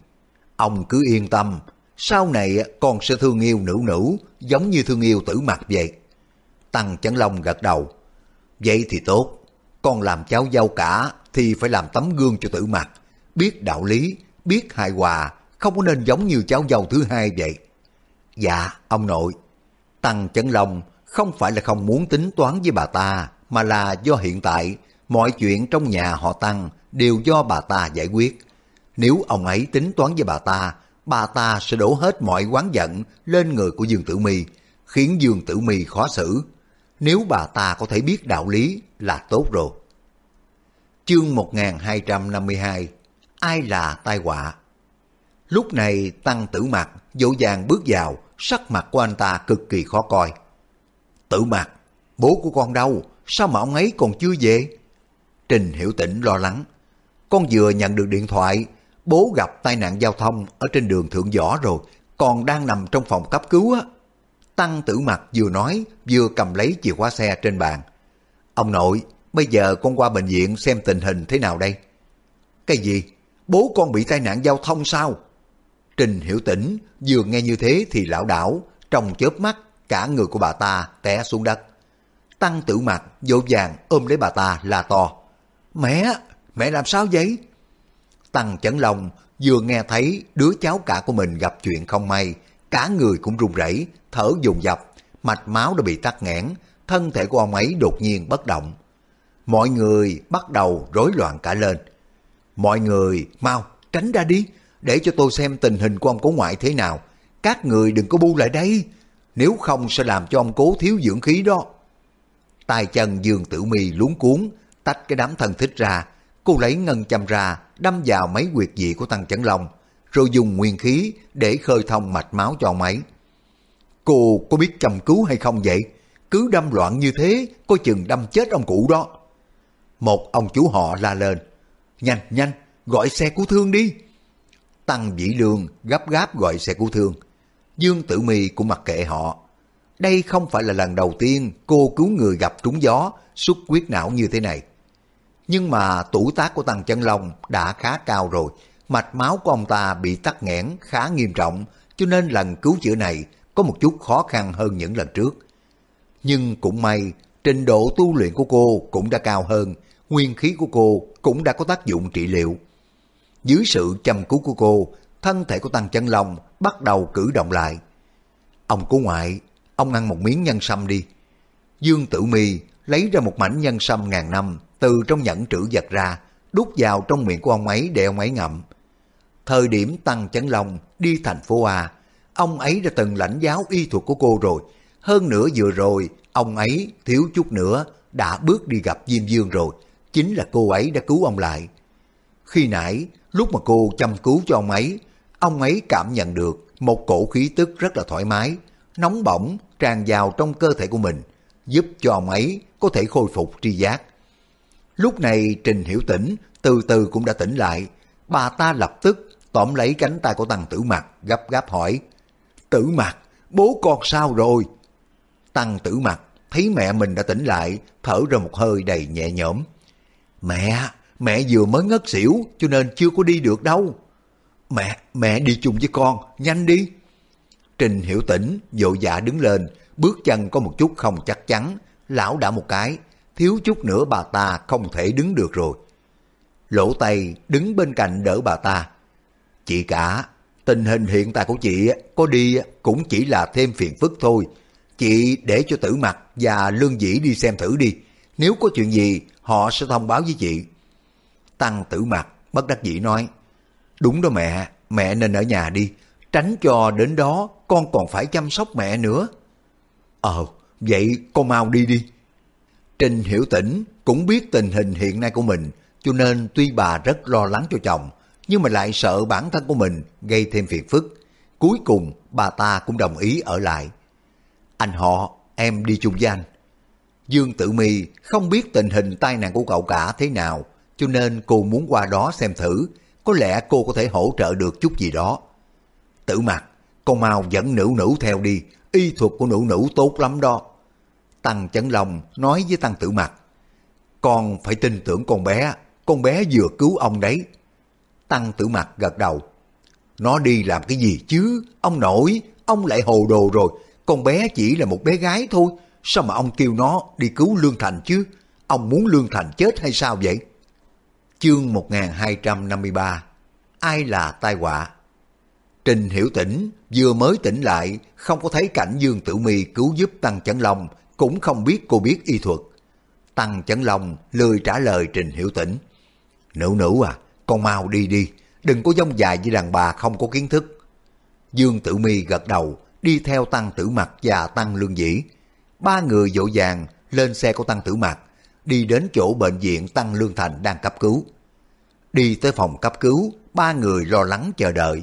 Ông cứ yên tâm, sau này con sẽ thương yêu nữ nữ giống như thương yêu tử mặt vậy. Tăng Chấn Long gật đầu. Vậy thì tốt, con làm cháu dâu cả thì phải làm tấm gương cho tử mặt, biết đạo lý, biết hài hòa, không có nên giống như cháu dâu thứ hai vậy. Dạ, ông nội. Tăng Chấn Long không phải là không muốn tính toán với bà ta, mà là do hiện tại mọi chuyện trong nhà họ Tăng đều do bà ta giải quyết. Nếu ông ấy tính toán với bà ta, bà ta sẽ đổ hết mọi quán giận lên người của Dương Tử Mi, khiến Dương Tử Mi khó xử. Nếu bà ta có thể biết đạo lý là tốt rồi. Chương 1252 Ai là tai họa? Lúc này Tăng Tử Mặc dỗ dàng bước vào, sắc mặt của anh ta cực kỳ khó coi. Tử Mặc bố của con đâu? Sao mà ông ấy còn chưa về? Trình Hiểu Tĩnh lo lắng. Con vừa nhận được điện thoại, bố gặp tai nạn giao thông ở trên đường Thượng Võ rồi, còn đang nằm trong phòng cấp cứu á. Tăng tử mặt vừa nói vừa cầm lấy chìa khóa xe trên bàn. Ông nội, bây giờ con qua bệnh viện xem tình hình thế nào đây? Cái gì? Bố con bị tai nạn giao thông sao? Trình hiểu tĩnh vừa nghe như thế thì lão đảo, trong chớp mắt cả người của bà ta té xuống đất. Tăng tử mặt dỗ dàng ôm lấy bà ta là to. Mẹ, mẹ làm sao vậy? Tăng chấn lòng vừa nghe thấy đứa cháu cả của mình gặp chuyện không may, cả người cũng run rẩy, thở dồn dập, mạch máu đã bị tắc nghẽn, thân thể của ông ấy đột nhiên bất động. Mọi người bắt đầu rối loạn cả lên. Mọi người mau tránh ra đi, để cho tôi xem tình hình của ông cố ngoại thế nào. Các người đừng có bu lại đây, nếu không sẽ làm cho ông cố thiếu dưỡng khí đó. tay chân Dương Tử Mi luống cuốn, tách cái đám thân thích ra, cô lấy ngân châm ra, đâm vào mấy quyệt dị của Tăng Chấn Long, rồi dùng nguyên khí để khơi thông mạch máu cho máy. Cô có biết chăm cứu hay không vậy? Cứ đâm loạn như thế, coi chừng đâm chết ông cụ đó. Một ông chú họ la lên. Nhanh, nhanh, gọi xe cứu thương đi. Tăng Vĩ Lương gấp gáp gọi xe cứu thương. Dương Tử Mi cũng mặc kệ họ. Đây không phải là lần đầu tiên cô cứu người gặp trúng gió, xuất quyết não như thế này. Nhưng mà tuổi tác của Tăng Chân Long đã khá cao rồi, mạch máu của ông ta bị tắc nghẽn khá nghiêm trọng, cho nên lần cứu chữa này có một chút khó khăn hơn những lần trước. Nhưng cũng may, trình độ tu luyện của cô cũng đã cao hơn, nguyên khí của cô cũng đã có tác dụng trị liệu. Dưới sự chăm cứu của cô, thân thể của Tăng Chân Long bắt đầu cử động lại. Ông cố ngoại, ông ăn một miếng nhân sâm đi. Dương Tử Mi lấy ra một mảnh nhân sâm ngàn năm từ trong nhẫn trữ vật ra, đút vào trong miệng của ông ấy để ông ấy ngậm. Thời điểm Tăng Chấn Long đi thành phố A, ông ấy đã từng lãnh giáo y thuật của cô rồi. Hơn nữa vừa rồi, ông ấy thiếu chút nữa đã bước đi gặp Diêm Dương rồi. Chính là cô ấy đã cứu ông lại. Khi nãy, lúc mà cô chăm cứu cho ông ấy, ông ấy cảm nhận được một cổ khí tức rất là thoải mái, nóng bỏng tràn vào trong cơ thể của mình, giúp cho ông ấy có thể khôi phục tri giác. Lúc này Trình Hiểu tỉnh từ từ cũng đã tỉnh lại, bà ta lập tức tóm lấy cánh tay của Tăng Tử Mặt gấp gáp hỏi, Tử Mặt, bố con sao rồi? Tăng Tử Mặt thấy mẹ mình đã tỉnh lại, thở ra một hơi đầy nhẹ nhõm. Mẹ, mẹ vừa mới ngất xỉu cho nên chưa có đi được đâu. Mẹ, mẹ đi chung với con, nhanh đi. Trình Hiểu tỉnh vội dạ đứng lên, bước chân có một chút không chắc chắn, lão đã một cái, thiếu chút nữa bà ta không thể đứng được rồi. Lỗ tay đứng bên cạnh đỡ bà ta. Chị cả, tình hình hiện tại của chị có đi cũng chỉ là thêm phiền phức thôi. Chị để cho tử mặt và lương dĩ đi xem thử đi. Nếu có chuyện gì, họ sẽ thông báo với chị. Tăng tử mặt, bất đắc dĩ nói. Đúng đó mẹ, mẹ nên ở nhà đi. Tránh cho đến đó con còn phải chăm sóc mẹ nữa. Ờ, vậy con mau đi đi. Trình Hiểu Tĩnh cũng biết tình hình hiện nay của mình, cho nên tuy bà rất lo lắng cho chồng, nhưng mà lại sợ bản thân của mình gây thêm phiền phức. Cuối cùng bà ta cũng đồng ý ở lại. Anh họ, em đi chung với anh. Dương Tử Mi không biết tình hình tai nạn của cậu cả thế nào, cho nên cô muốn qua đó xem thử, có lẽ cô có thể hỗ trợ được chút gì đó. Tử mặt, con mau dẫn nữ nữ theo đi, y thuật của nữ nữ tốt lắm đó. Tăng Chấn Long nói với Tăng Tử Mặt, con phải tin tưởng con bé, con bé vừa cứu ông đấy. Tăng Tử Mặt gật đầu, nó đi làm cái gì chứ, ông nội, ông lại hồ đồ rồi, con bé chỉ là một bé gái thôi, sao mà ông kêu nó đi cứu Lương Thành chứ, ông muốn Lương Thành chết hay sao vậy? Chương 1253 Ai là tai họa? Trình Hiểu Tĩnh vừa mới tỉnh lại, không có thấy cảnh Dương Tử Mi cứu giúp Tăng Chấn Long, cũng không biết cô biết y thuật. Tăng Chấn Long lười trả lời Trình Hiểu Tĩnh. Nữ nữ à, con mau đi đi, đừng có dông dài với đàn bà không có kiến thức. Dương Tử Mi gật đầu, đi theo Tăng Tử Mặt và Tăng Lương Dĩ. Ba người dỗ dàng lên xe của Tăng Tử Mặt, đi đến chỗ bệnh viện Tăng Lương Thành đang cấp cứu. Đi tới phòng cấp cứu, ba người lo lắng chờ đợi.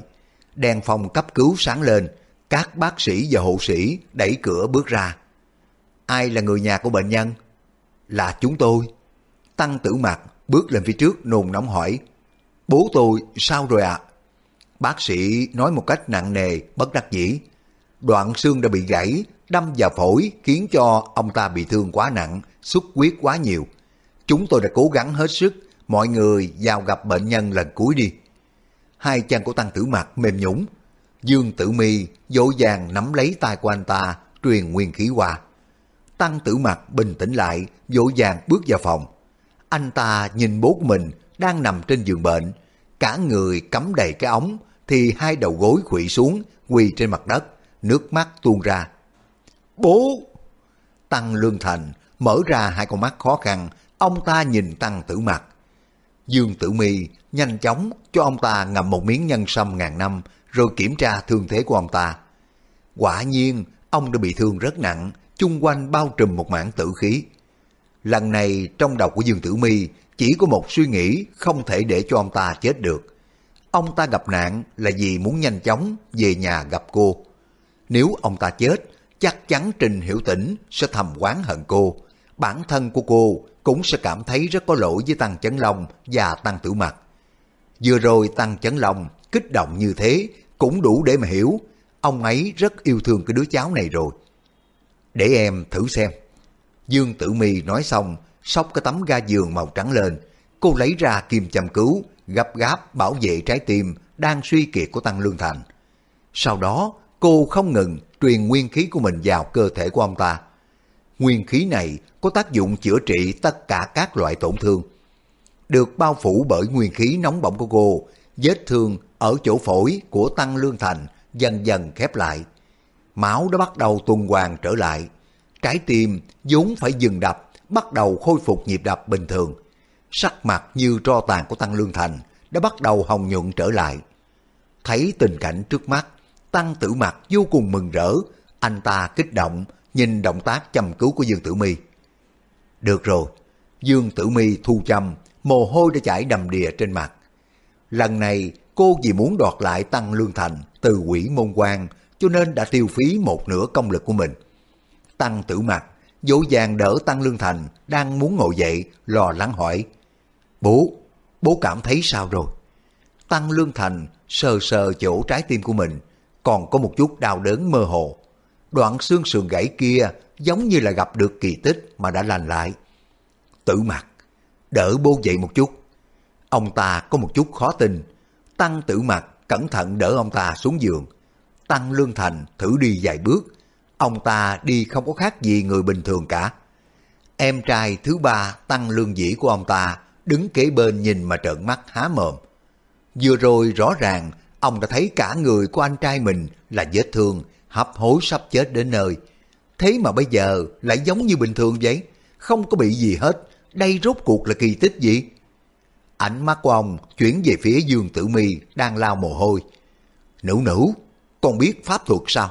Đèn phòng cấp cứu sáng lên, các bác sĩ và hộ sĩ đẩy cửa bước ra. Ai là người nhà của bệnh nhân? Là chúng tôi. Tăng tử mặt bước lên phía trước nôn nóng hỏi. Bố tôi sao rồi ạ? Bác sĩ nói một cách nặng nề, bất đắc dĩ. Đoạn xương đã bị gãy, đâm vào phổi khiến cho ông ta bị thương quá nặng, xuất huyết quá nhiều. Chúng tôi đã cố gắng hết sức, mọi người vào gặp bệnh nhân lần cuối đi. Hai chân của Tăng Tử Mặt mềm nhũng. Dương Tử Mi dỗ dàng nắm lấy tay của anh ta, truyền nguyên khí qua. Tăng Tử Mặt bình tĩnh lại, dỗ dàng bước vào phòng. Anh ta nhìn bố của mình đang nằm trên giường bệnh, cả người cắm đầy cái ống, thì hai đầu gối khuỵu xuống, quỳ trên mặt đất, nước mắt tuôn ra. Bố! Tăng Lương Thành mở ra hai con mắt khó khăn, ông ta nhìn Tăng Tử Mặt. Dương Tử Mi nhanh chóng cho ông ta ngậm một miếng nhân sâm ngàn năm rồi kiểm tra thương thế của ông ta. Quả nhiên, ông đã bị thương rất nặng, chung quanh bao trùm một mảng tử khí. Lần này trong đầu của Dương Tử Mi chỉ có một suy nghĩ không thể để cho ông ta chết được. Ông ta gặp nạn là vì muốn nhanh chóng về nhà gặp cô. Nếu ông ta chết, chắc chắn Trình Hiểu Tĩnh sẽ thầm oán hận cô. Bản thân của cô cũng sẽ cảm thấy rất có lỗi với Tăng Chấn Long và Tăng Tử Mặt. Vừa rồi Tăng Chấn Long kích động như thế cũng đủ để mà hiểu ông ấy rất yêu thương cái đứa cháu này rồi. Để em thử xem. Dương Tử Mi nói xong, xốc cái tấm ga giường màu trắng lên. Cô lấy ra kim châm cứu, gấp gáp bảo vệ trái tim đang suy kiệt của Tăng Lương Thành. Sau đó, cô không ngừng truyền nguyên khí của mình vào cơ thể của ông ta. Nguyên khí này có tác dụng chữa trị tất cả các loại tổn thương. Được bao phủ bởi nguyên khí nóng bỏng của cô, vết thương ở chỗ phổi của Tăng Lương Thành dần dần khép lại. Máu đã bắt đầu tuần hoàn trở lại. Trái tim vốn phải dừng đập, bắt đầu khôi phục nhịp đập bình thường. Sắc mặt như tro tàn của Tăng Lương Thành đã bắt đầu hồng nhuận trở lại. Thấy tình cảnh trước mắt, Tăng Tử Mặt vô cùng mừng rỡ, anh ta kích động nhìn động tác chăm cứu của Dương Tử Mi. Được rồi, Dương Tử Mi thu châm, mồ hôi đã chảy đầm đìa trên mặt. Lần này cô vì muốn đoạt lại Tăng Lương Thành từ quỷ môn quan cho nên đã tiêu phí một nửa công lực của mình. Tăng tử mặt, dỗ dàng đỡ Tăng Lương Thành đang muốn ngồi dậy, lo lắng hỏi. Bố, bố cảm thấy sao rồi? Tăng Lương Thành sờ sờ chỗ trái tim của mình, còn có một chút đau đớn mơ hồ. Đoạn xương sườn gãy kia giống như là gặp được kỳ tích mà đã lành lại. Tử mặt, đỡ bố dậy một chút. Ông ta có một chút khó tin. Tăng tử mặt cẩn thận đỡ ông ta xuống giường. Tăng Lương Thành thử đi vài bước. Ông ta đi không có khác gì người bình thường cả. Em trai thứ ba Tăng Lương Dĩ của ông ta đứng kế bên nhìn mà trợn mắt há mồm. Vừa rồi rõ ràng ông đã thấy cả người của anh trai mình là vết thương, hấp hối sắp chết đến nơi. Thế mà bây giờ lại giống như bình thường vậy, không có bị gì hết, đây rốt cuộc là kỳ tích gì? Ánh mắt của ông chuyển về phía Dương Tử Mi đang lao mồ hôi. Nữ nữ, con biết pháp thuật sao?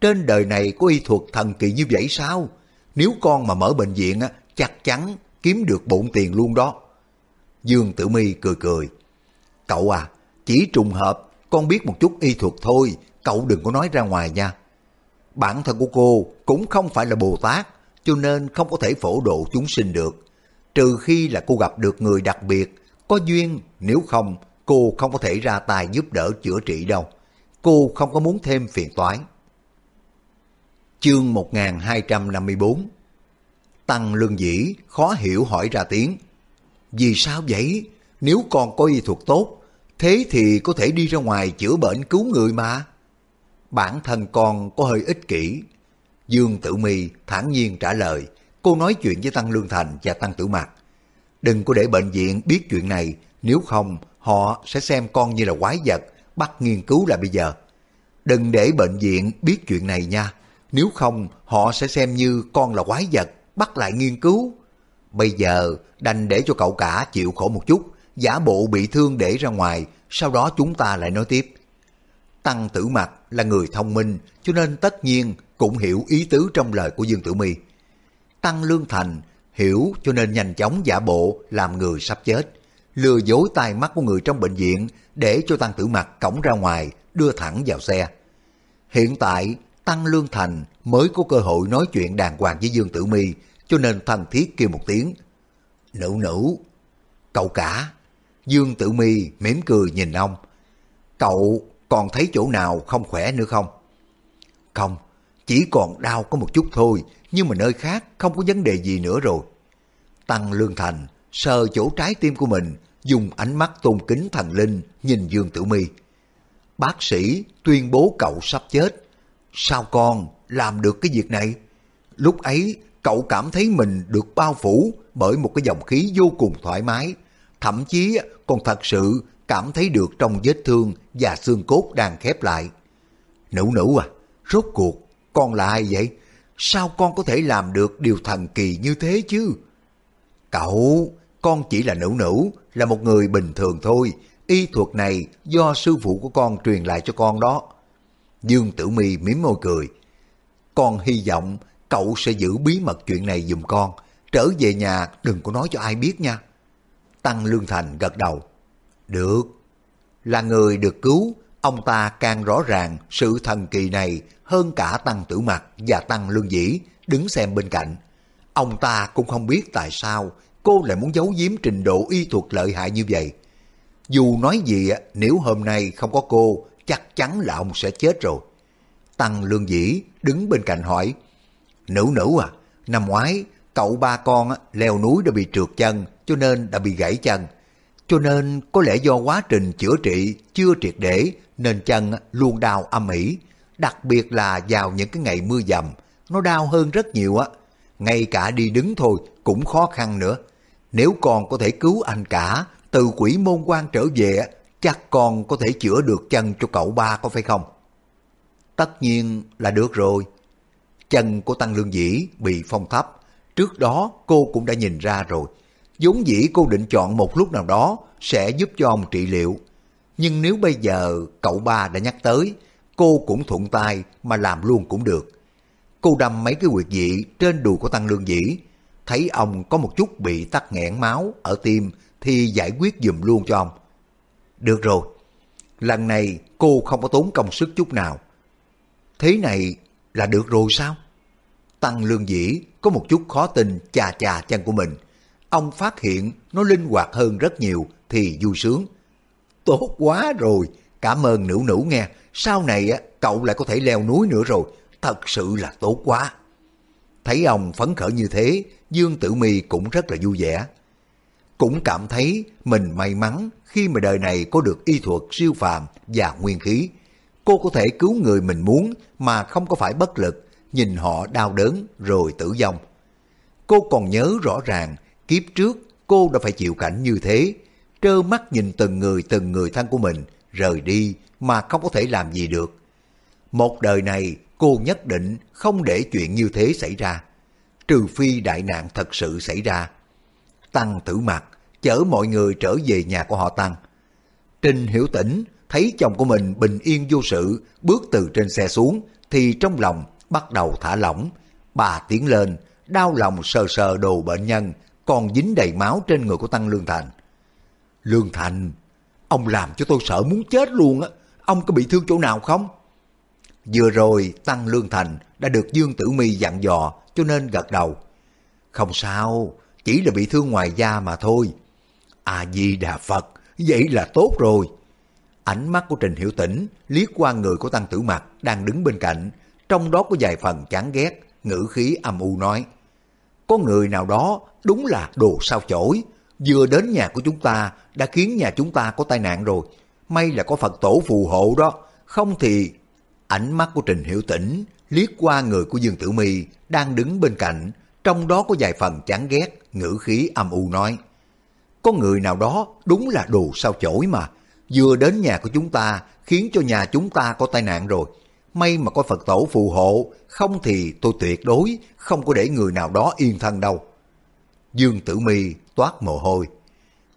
Trên đời này có y thuật thần kỳ như vậy sao? Nếu con mà mở bệnh viện chắc chắn kiếm được bộn tiền luôn đó. Dương Tử Mi cười cười. Cậu à, chỉ trùng hợp, con biết một chút y thuật thôi, cậu đừng có nói ra ngoài nha. Bản thân của cô cũng không phải là Bồ Tát, cho nên không có thể phổ độ chúng sinh được. Trừ khi là cô gặp được người đặc biệt, có duyên, nếu không, cô không có thể ra tay giúp đỡ chữa trị đâu. Cô không có muốn thêm phiền toái. Chương 1254 Tăng lương dĩ khó hiểu hỏi ra tiếng. Vì sao vậy? Nếu con có y thuật tốt, thế thì có thể đi ra ngoài chữa bệnh cứu người mà. Bản thân con có hơi ích kỷ. Dương Tử Mi thản nhiên trả lời, cô nói chuyện với Tăng Lương Thành và Tăng Tử Mạc. Đừng có để bệnh viện biết chuyện này, nếu không họ sẽ xem con như là quái vật, bắt nghiên cứu là bây giờ. Đừng để bệnh viện biết chuyện này nha, nếu không họ sẽ xem như con là quái vật, bắt lại nghiên cứu. Bây giờ đành để cho cậu cả chịu khổ một chút, giả bộ bị thương để ra ngoài, sau đó chúng ta lại nói tiếp. Tăng tử mặc là người thông minh, cho nên tất nhiên cũng hiểu ý tứ trong lời của Dương Tử Mi. Tăng Lương Thành hiểu cho nên nhanh chóng giả bộ làm người sắp chết, lừa dối tai mắt của người trong bệnh viện để cho Tăng Tử Mặt cổng ra ngoài, đưa thẳng vào xe. Hiện tại, Tăng Lương Thành mới có cơ hội nói chuyện đàng hoàng với Dương Tử Mi, cho nên thân thiết kêu một tiếng. Nữ nữ, cậu cả. Dương Tử Mi mỉm cười nhìn ông. Cậu còn thấy chỗ nào không khỏe nữa không? Không, chỉ còn đau có một chút thôi, nhưng mà nơi khác không có vấn đề gì nữa rồi. Tăng Lương Thành sờ chỗ trái tim của mình, dùng ánh mắt tôn kính thần linh nhìn Dương Tử Mi. Bác sĩ tuyên bố cậu sắp chết. Sao con làm được cái việc này? Lúc ấy cậu cảm thấy mình được bao phủ bởi một cái dòng khí vô cùng thoải mái. Thậm chí còn thật sự cảm thấy được trong vết thương và xương cốt đang khép lại. Nữ nữ à, rốt cuộc, con là ai vậy? Sao con có thể làm được điều thần kỳ như thế chứ? Cậu, con chỉ là nữ nữ, là một người bình thường thôi. Y thuật này do sư phụ của con truyền lại cho con đó. Dương Tử Mi mím môi cười. Con hy vọng cậu sẽ giữ bí mật chuyện này giùm con. Trở về nhà đừng có nói cho ai biết nha. Tăng Lương Thành gật đầu. Được. Là người được cứu, ông ta càng rõ ràng sự thần kỳ này hơn cả Tăng Tử Mặt và Tăng Lương Dĩ đứng xem bên cạnh. Ông ta cũng không biết tại sao cô lại muốn giấu giếm trình độ y thuật lợi hại như vậy. Dù nói gì nếu hôm nay không có cô, chắc chắn là ông sẽ chết rồi. Tăng Lương Dĩ đứng bên cạnh hỏi, Nữ nữ à, năm ngoái cậu ba con leo núi đã bị trượt chân cho nên đã bị gãy chân. Cho nên có lẽ do quá trình chữa trị chưa triệt để nên chân luôn đau âm ỉ. Đặc biệt là vào những cái ngày mưa dầm, nó đau hơn rất nhiều á. Ngay cả đi đứng thôi cũng khó khăn nữa. Nếu con có thể cứu anh cả từ quỷ môn quan trở về, chắc con có thể chữa được chân cho cậu ba có phải không? Tất nhiên là được rồi. Chân của Tăng Lương Dĩ bị phong thấp, trước đó cô cũng đã nhìn ra rồi. vốn dĩ cô định chọn một lúc nào đó sẽ giúp cho ông trị liệu. Nhưng nếu bây giờ cậu ba đã nhắc tới, cô cũng thuận tay mà làm luôn cũng được. Cô đâm mấy cái quyệt dị trên đùi của Tăng Lương Dĩ, thấy ông có một chút bị tắc nghẽn máu ở tim thì giải quyết dùm luôn cho ông. Được rồi, lần này cô không có tốn công sức chút nào. Thế này là được rồi sao? Tăng Lương Dĩ có một chút khó tin chà chà chân của mình. Ông phát hiện nó linh hoạt hơn rất nhiều thì vui sướng. Tốt quá rồi, cảm ơn nữ nữ nghe. Sau này cậu lại có thể leo núi nữa rồi, thật sự là tốt quá. Thấy ông phấn khởi như thế, Dương Tử Mi cũng rất là vui vẻ. Cũng cảm thấy mình may mắn khi mà đời này có được y thuật siêu phàm và nguyên khí. Cô có thể cứu người mình muốn mà không có phải bất lực, nhìn họ đau đớn rồi tử vong. Cô còn nhớ rõ ràng kiếp trước cô đã phải chịu cảnh như thế, trơ mắt nhìn từng người từng người thân của mình rời đi mà không có thể làm gì được. Một đời này cô nhất định không để chuyện như thế xảy ra, trừ phi đại nạn thật sự xảy ra. Tăng tử mặt chở mọi người trở về nhà của họ Tăng. Trình Hiểu tỉnh thấy chồng của mình bình yên vô sự bước từ trên xe xuống thì trong lòng bắt đầu thả lỏng. Bà tiến lên, đau lòng sờ sờ đồ bệnh nhân còn dính đầy máu trên người của Tăng Lương Thành. Lương Thành, ông làm cho tôi sợ muốn chết luôn á, ông có bị thương chỗ nào không? Vừa rồi Tăng Lương Thành đã được Dương Tử Mi dặn dò cho nên gật đầu. Không sao, chỉ là bị thương ngoài da mà thôi. A-di-đà Phật, vậy là tốt rồi. Ánh mắt của Trình Hiểu Tĩnh liếc qua người của Tăng Tử Mặc đang đứng bên cạnh, trong đó có vài phần chán ghét, ngữ khí âm u nói. Có người nào đó đúng là đồ sao chổi, vừa đến nhà của chúng ta đã khiến nhà chúng ta có tai nạn rồi. May là có Phật tổ phù hộ đó, không thì... Ánh mắt của Trình Hiểu Tĩnh liếc qua người của Dương Tử Mi đang đứng bên cạnh, trong đó có vài phần chán ghét, ngữ khí âm u nói. Có người nào đó đúng là đồ sao chổi mà, vừa đến nhà của chúng ta khiến cho nhà chúng ta có tai nạn rồi. May mà có Phật tổ phù hộ, không thì tôi tuyệt đối không có để người nào đó yên thân đâu. Dương Tử Mi toát mồ hôi.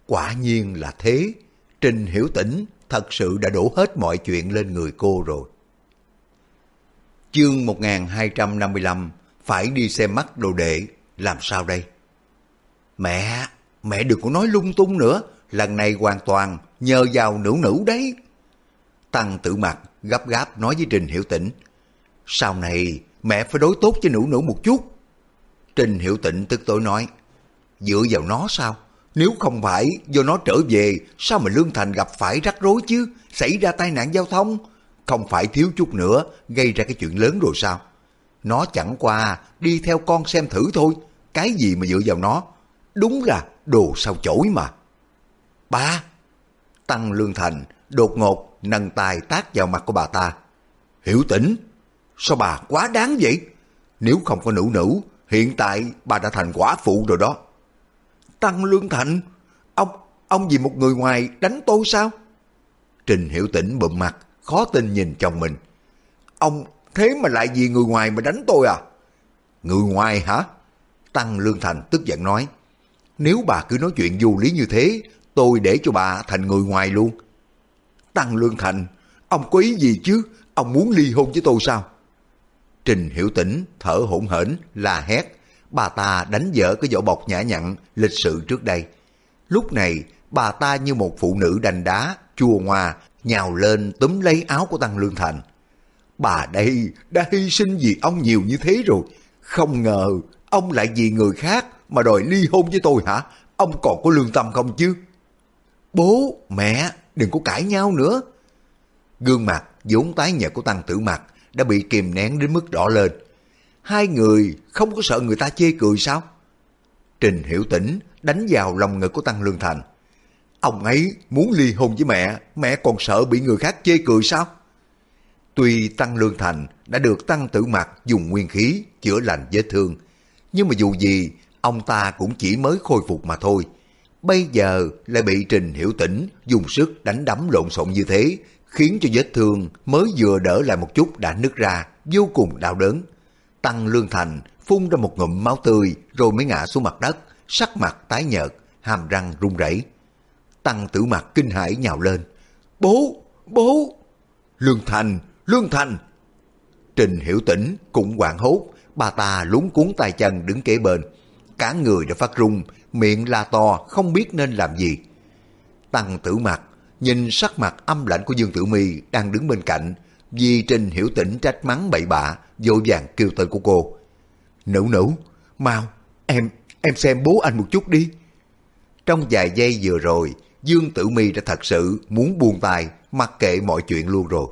Quả nhiên là thế, Trình Hiểu Tĩnh thật sự đã đổ hết mọi chuyện lên người cô rồi. Chương 1255 phải đi xem mắt đồ đệ, làm sao đây? Mẹ, mẹ đừng có nói lung tung nữa, lần này hoàn toàn nhờ vào nữ nữ đấy. Tăng tự mặt gấp gáp nói với Trình Hiểu Tĩnh, sau này mẹ phải đối tốt cho nữ nữ một chút. Trình Hiểu Tĩnh tức tối nói, dựa vào nó sao? Nếu không phải do nó trở về, sao mà Lương Thành gặp phải rắc rối chứ? Xảy ra tai nạn giao thông? Không phải thiếu chút nữa gây ra cái chuyện lớn rồi sao? Nó chẳng qua đi theo con xem thử thôi. Cái gì mà dựa vào nó? Đúng là đồ sao chổi mà. Ba! Tăng Lương Thành đột ngột nâng tay tác vào mặt của bà ta. Hiểu tỉnh, sao bà quá đáng vậy? Nếu không có nữ nữ, hiện tại bà đã thành quả phụ rồi đó. Tăng Lương Thành, ông ông vì một người ngoài đánh tôi sao? Trình Hiểu Tĩnh bụm mặt, khó tin nhìn chồng mình. Ông thế mà lại vì người ngoài mà đánh tôi à? Người ngoài hả? Tăng Lương Thành tức giận nói. Nếu bà cứ nói chuyện vô lý như thế, tôi để cho bà thành người ngoài luôn. Tăng Lương Thành, ông có ý gì chứ? Ông muốn ly hôn với tôi sao? Trình Hiểu Tĩnh thở hổn hển là hét. Bà ta đánh vỡ cái vỏ bọc nhã nhặn lịch sự trước đây. Lúc này, bà ta như một phụ nữ đành đá, chua ngoa, nhào lên túm lấy áo của Tăng Lương Thành. Bà đây đã hy sinh vì ông nhiều như thế rồi. Không ngờ ông lại vì người khác mà đòi ly hôn với tôi hả? Ông còn có lương tâm không chứ? Bố, mẹ, đừng có cãi nhau nữa. Gương mặt vốn tái nhợt của Tăng Tử Mặt đã bị kìm nén đến mức đỏ lên. Hai người không có sợ người ta chê cười sao? Trình Hiểu Tĩnh đánh vào lòng ngực của Tăng Lương Thành. Ông ấy muốn ly hôn với mẹ, mẹ còn sợ bị người khác chê cười sao? Tuy Tăng Lương Thành đã được Tăng Tử Mặt dùng nguyên khí chữa lành vết thương, nhưng mà dù gì, ông ta cũng chỉ mới khôi phục mà thôi. Bây giờ lại bị Trình Hiểu Tĩnh dùng sức đánh đấm lộn xộn như thế, khiến cho vết thương mới vừa đỡ lại một chút đã nứt ra, vô cùng đau đớn. Tăng Lương Thành phun ra một ngụm máu tươi rồi mới ngã xuống mặt đất, sắc mặt tái nhợt, hàm răng run rẩy. Tăng tử mặt kinh hãi nhào lên. Bố! Bố! Lương Thành! Lương Thành! Trình hiểu tĩnh cũng hoảng hốt, bà ta lúng cuốn tay chân đứng kế bên. Cả người đã phát run, miệng la to không biết nên làm gì. Tăng tử mặt nhìn sắc mặt âm lãnh của Dương Tử Mi đang đứng bên cạnh, vì Trình hiểu tĩnh trách mắng bậy bạ, vội vàng kêu tên của cô. Nữ nữ, mau, em, em xem bố anh một chút đi. Trong vài giây vừa rồi, Dương Tử Mi đã thật sự muốn buông tay, mặc kệ mọi chuyện luôn rồi.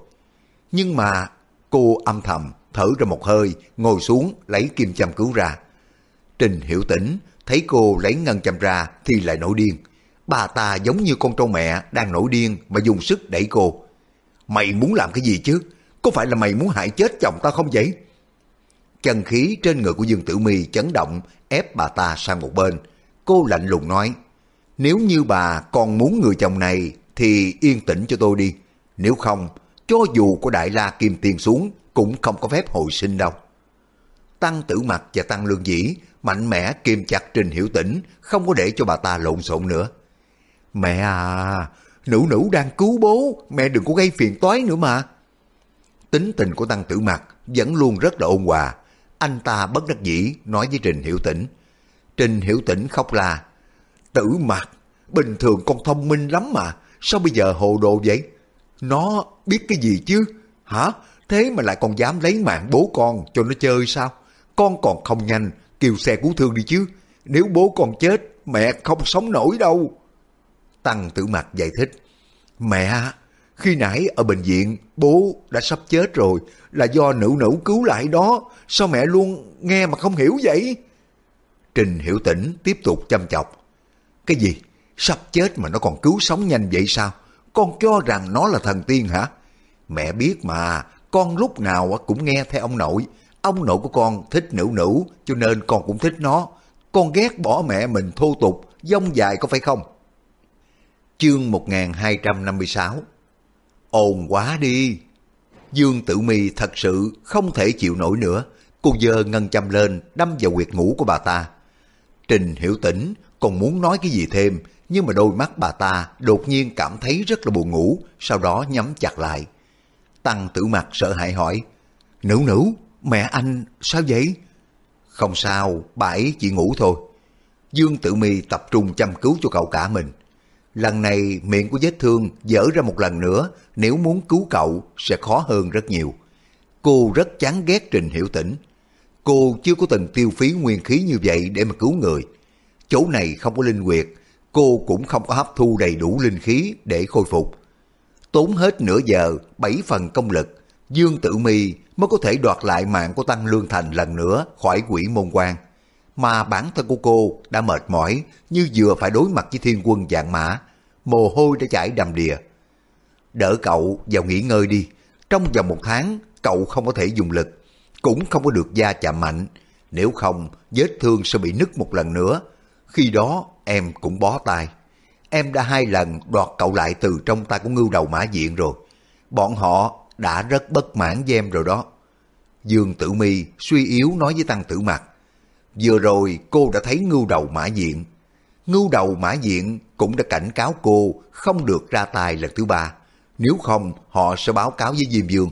Nhưng mà cô âm thầm thở ra một hơi, ngồi xuống lấy kim châm cứu ra. Trình hiểu tĩnh thấy cô lấy ngân châm ra thì lại nổi điên. Bà ta giống như con trâu mẹ đang nổi điên mà dùng sức đẩy cô. Mày muốn làm cái gì chứ? Có phải là mày muốn hại chết chồng ta không vậy? Chân khí trên người của Dương Tử Mi chấn động ép bà ta sang một bên. Cô lạnh lùng nói, nếu như bà còn muốn người chồng này thì yên tĩnh cho tôi đi. Nếu không, cho dù có Đại La Kim Tiên xuống cũng không có phép hồi sinh đâu. Tăng Tử Mặt và Tăng Lương Dĩ mạnh mẽ kiềm chặt Trình Hiểu Tĩnh, không có để cho bà ta lộn xộn nữa. Mẹ à, nữ nữ đang cứu bố, mẹ đừng có gây phiền toái nữa mà. Tính tình của Tăng Tử Mặt vẫn luôn rất là ôn hòa. Anh ta bất đắc dĩ nói với Trình Hiểu Tĩnh. Trình Hiểu Tĩnh khóc la. Tử mạc, bình thường con thông minh lắm mà, sao bây giờ hồ đồ vậy? Nó biết cái gì chứ? Hả? Thế mà lại còn dám lấy mạng bố con cho nó chơi sao? Con còn không nhanh, kêu xe cứu thương đi chứ. Nếu bố con chết, mẹ không sống nổi đâu. Tăng tử mặt giải thích. Mẹ, khi nãy ở bệnh viện, bố đã sắp chết rồi, là do nữ nữ cứu lại đó. Sao mẹ luôn nghe mà không hiểu vậy? Trình hiểu tỉnh tiếp tục chăm chọc. Cái gì? Sắp chết mà nó còn cứu sống nhanh vậy sao? Con cho rằng nó là thần tiên hả? Mẹ biết mà, con lúc nào cũng nghe theo ông nội. Ông nội của con thích nữ nữ, cho nên con cũng thích nó. Con ghét bỏ mẹ mình thô tục, dông dài có phải không? Chương 1256 Ồn quá đi! Dương Tử Mi thật sự không thể chịu nổi nữa. Cô dơ ngân châm lên, đâm vào quyệt ngủ của bà ta. Trình hiểu tỉnh, còn muốn nói cái gì thêm, nhưng mà đôi mắt bà ta đột nhiên cảm thấy rất là buồn ngủ, sau đó nhắm chặt lại. Tăng tử mặt sợ hãi hỏi, Nữ nữ, mẹ anh sao vậy? Không sao, bà ấy chỉ ngủ thôi. Dương Tử Mi tập trung chăm cứu cho cậu cả mình. Lần này miệng của vết thương dở ra một lần nữa, nếu muốn cứu cậu sẽ khó hơn rất nhiều. Cô rất chán ghét Trình Hiểu Tĩnh. Cô chưa có từng tiêu phí nguyên khí như vậy để mà cứu người. Chỗ này không có linh quyệt, cô cũng không có hấp thu đầy đủ linh khí để khôi phục. Tốn hết nửa giờ, bảy phần công lực, Dương Tử Mi mới có thể đoạt lại mạng của Tăng Lương Thành lần nữa khỏi quỷ môn quan. Mà bản thân của cô đã mệt mỏi như vừa phải đối mặt với thiên quân dạng mã, mồ hôi đã chảy đầm đìa. Đỡ cậu vào nghỉ ngơi đi, trong vòng một tháng cậu không có thể dùng lực, cũng không có được da chạm mạnh, nếu không vết thương sẽ bị nứt một lần nữa, khi đó em cũng bó tay. Em đã hai lần đoạt cậu lại từ trong tay của ngưu đầu mã diện rồi. Bọn họ đã rất bất mãn với em rồi đó. Dương Tử Mi suy yếu nói với Tăng Tử Mặt. Vừa rồi cô đã thấy ngưu đầu mã diện. Ngưu đầu mã diện cũng đã cảnh cáo cô không được ra tay lần thứ ba. Nếu không họ sẽ báo cáo với Diêm Dương.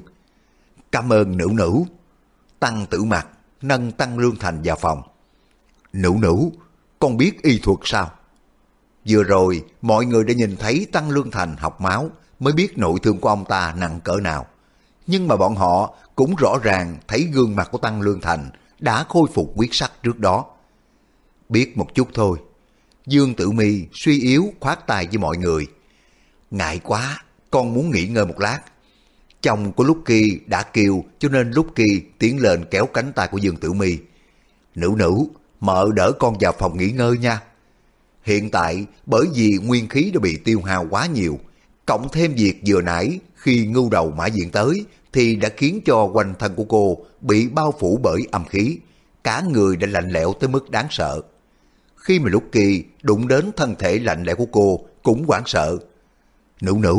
Cảm ơn nữ nữ. Tăng Tử Mặt nâng Tăng Lương Thành vào phòng. Nữ nữ, con biết y thuật sao? Vừa rồi, mọi người đã nhìn thấy Tăng Lương Thành học máu mới biết nội thương của ông ta nặng cỡ nào. Nhưng mà bọn họ cũng rõ ràng thấy gương mặt của Tăng Lương Thành đã khôi phục quyết sắc trước đó. Biết một chút thôi. Dương Tử Mi suy yếu khoát tay với mọi người. Ngại quá, con muốn nghỉ ngơi một lát. Chồng của Lúc Kỳ đã kêu cho nên Lúc Kỳ tiến lên kéo cánh tay của Dương Tử Mi. Nữ nữ, mợ đỡ con vào phòng nghỉ ngơi nha. Hiện tại bởi vì nguyên khí đã bị tiêu hao quá nhiều, cộng thêm việc vừa nãy khi ngưu đầu mã diện tới thì đã khiến cho quanh thân của cô bị bao phủ bởi âm khí, cả người đã lạnh lẽo tới mức đáng sợ. Khi mà lúc kỳ đụng đến thân thể lạnh lẽo của cô cũng hoảng sợ. Nữ nữ,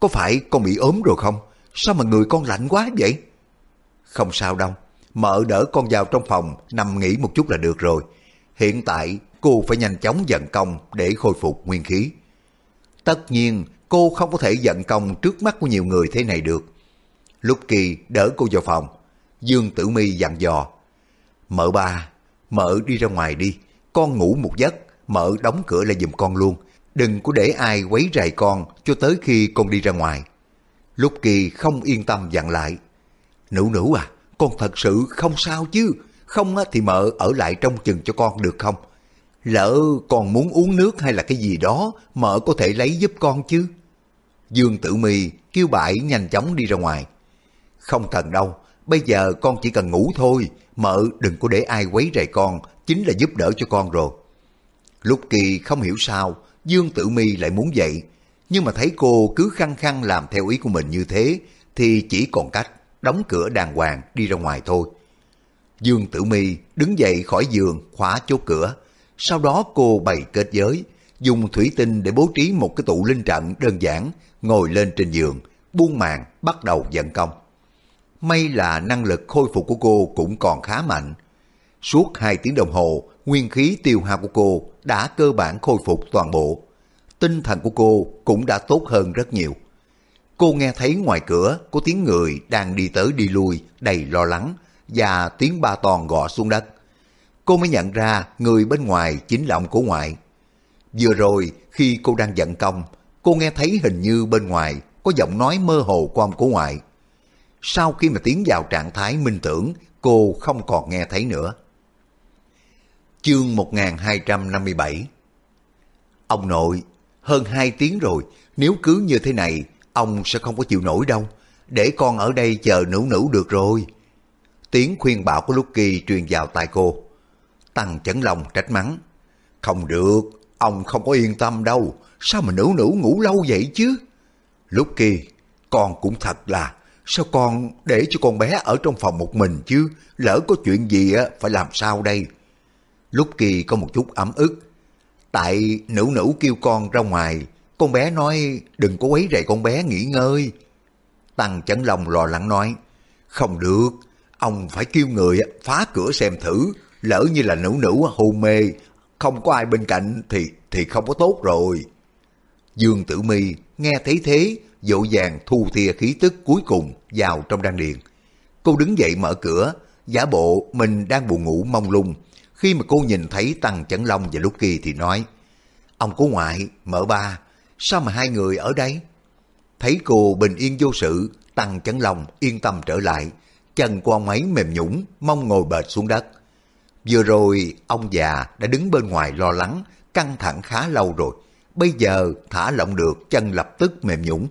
có phải con bị ốm rồi không? Sao mà người con lạnh quá vậy? Không sao đâu, mợ đỡ con vào trong phòng nằm nghỉ một chút là được rồi. Hiện tại cô phải nhanh chóng dần công để khôi phục nguyên khí. Tất nhiên, cô không có thể dần công trước mắt của nhiều người thế này được. Lúc kỳ đỡ cô vào phòng, Dương Tử Mi dặn dò. Mợ ba, mợ đi ra ngoài đi, con ngủ một giấc, mợ đóng cửa lại giùm con luôn. Đừng có để ai quấy rầy con cho tới khi con đi ra ngoài. Lúc kỳ không yên tâm dặn lại. Nữ nữ à, con thật sự không sao chứ, không thì mợ ở lại trong chừng cho con được không? Lỡ còn muốn uống nước hay là cái gì đó, mợ có thể lấy giúp con chứ. Dương Tử Mi kêu bãi nhanh chóng đi ra ngoài. Không cần đâu, bây giờ con chỉ cần ngủ thôi, mợ đừng có để ai quấy rầy con, chính là giúp đỡ cho con rồi. Lúc kỳ không hiểu sao, Dương Tử Mi lại muốn dậy, nhưng mà thấy cô cứ khăng khăng làm theo ý của mình như thế, thì chỉ còn cách đóng cửa đàng hoàng đi ra ngoài thôi. Dương Tử Mi đứng dậy khỏi giường, khóa chốt cửa, sau đó cô bày kết giới, dùng thủy tinh để bố trí một cái tụ linh trận đơn giản, ngồi lên trên giường, buông màn bắt đầu dẫn công. May là năng lực khôi phục của cô cũng còn khá mạnh. Suốt 2 tiếng đồng hồ, nguyên khí tiêu hao của cô đã cơ bản khôi phục toàn bộ. Tinh thần của cô cũng đã tốt hơn rất nhiều. Cô nghe thấy ngoài cửa có tiếng người đang đi tới đi lui đầy lo lắng và tiếng ba toàn gõ xuống đất. Cô mới nhận ra người bên ngoài chính là ông của ngoại. Vừa rồi khi cô đang giận công, cô nghe thấy hình như bên ngoài có giọng nói mơ hồ của ông của ngoại. Sau khi mà tiến vào trạng thái minh tưởng, cô không còn nghe thấy nữa. Chương 1257 Ông nội, hơn hai tiếng rồi, nếu cứ như thế này, ông sẽ không có chịu nổi đâu. Để con ở đây chờ nữ nữ được rồi. Tiếng khuyên bảo của Lucky truyền vào tai cô. Tăng chấn lòng trách mắng. Không được, ông không có yên tâm đâu. Sao mà nữ nữ ngủ lâu vậy chứ? Lucky, con cũng thật là, sao con để cho con bé ở trong phòng một mình chứ? Lỡ có chuyện gì á, phải làm sao đây? Lucky có một chút ấm ức. Tại nữ nữ kêu con ra ngoài, con bé nói đừng có quấy rầy con bé nghỉ ngơi. Tăng chấn lòng lo lắng nói, không được, ông phải kêu người phá cửa xem thử, lỡ như là nữ nữ hôn mê, không có ai bên cạnh thì thì không có tốt rồi. Dương Tử Mi nghe thấy thế, dỗ dàng thu thìa khí tức cuối cùng vào trong đan điền. Cô đứng dậy mở cửa, giả bộ mình đang buồn ngủ mông lung. Khi mà cô nhìn thấy Tăng Chấn Long và kia thì nói, Ông cố ngoại, mở ba, sao mà hai người ở đây? Thấy cô bình yên vô sự, Tăng Chấn Long yên tâm trở lại, chân của ông ấy mềm nhũng, mong ngồi bệt xuống đất. Vừa rồi, ông già đã đứng bên ngoài lo lắng, căng thẳng khá lâu rồi. Bây giờ thả lỏng được, chân lập tức mềm nhũng.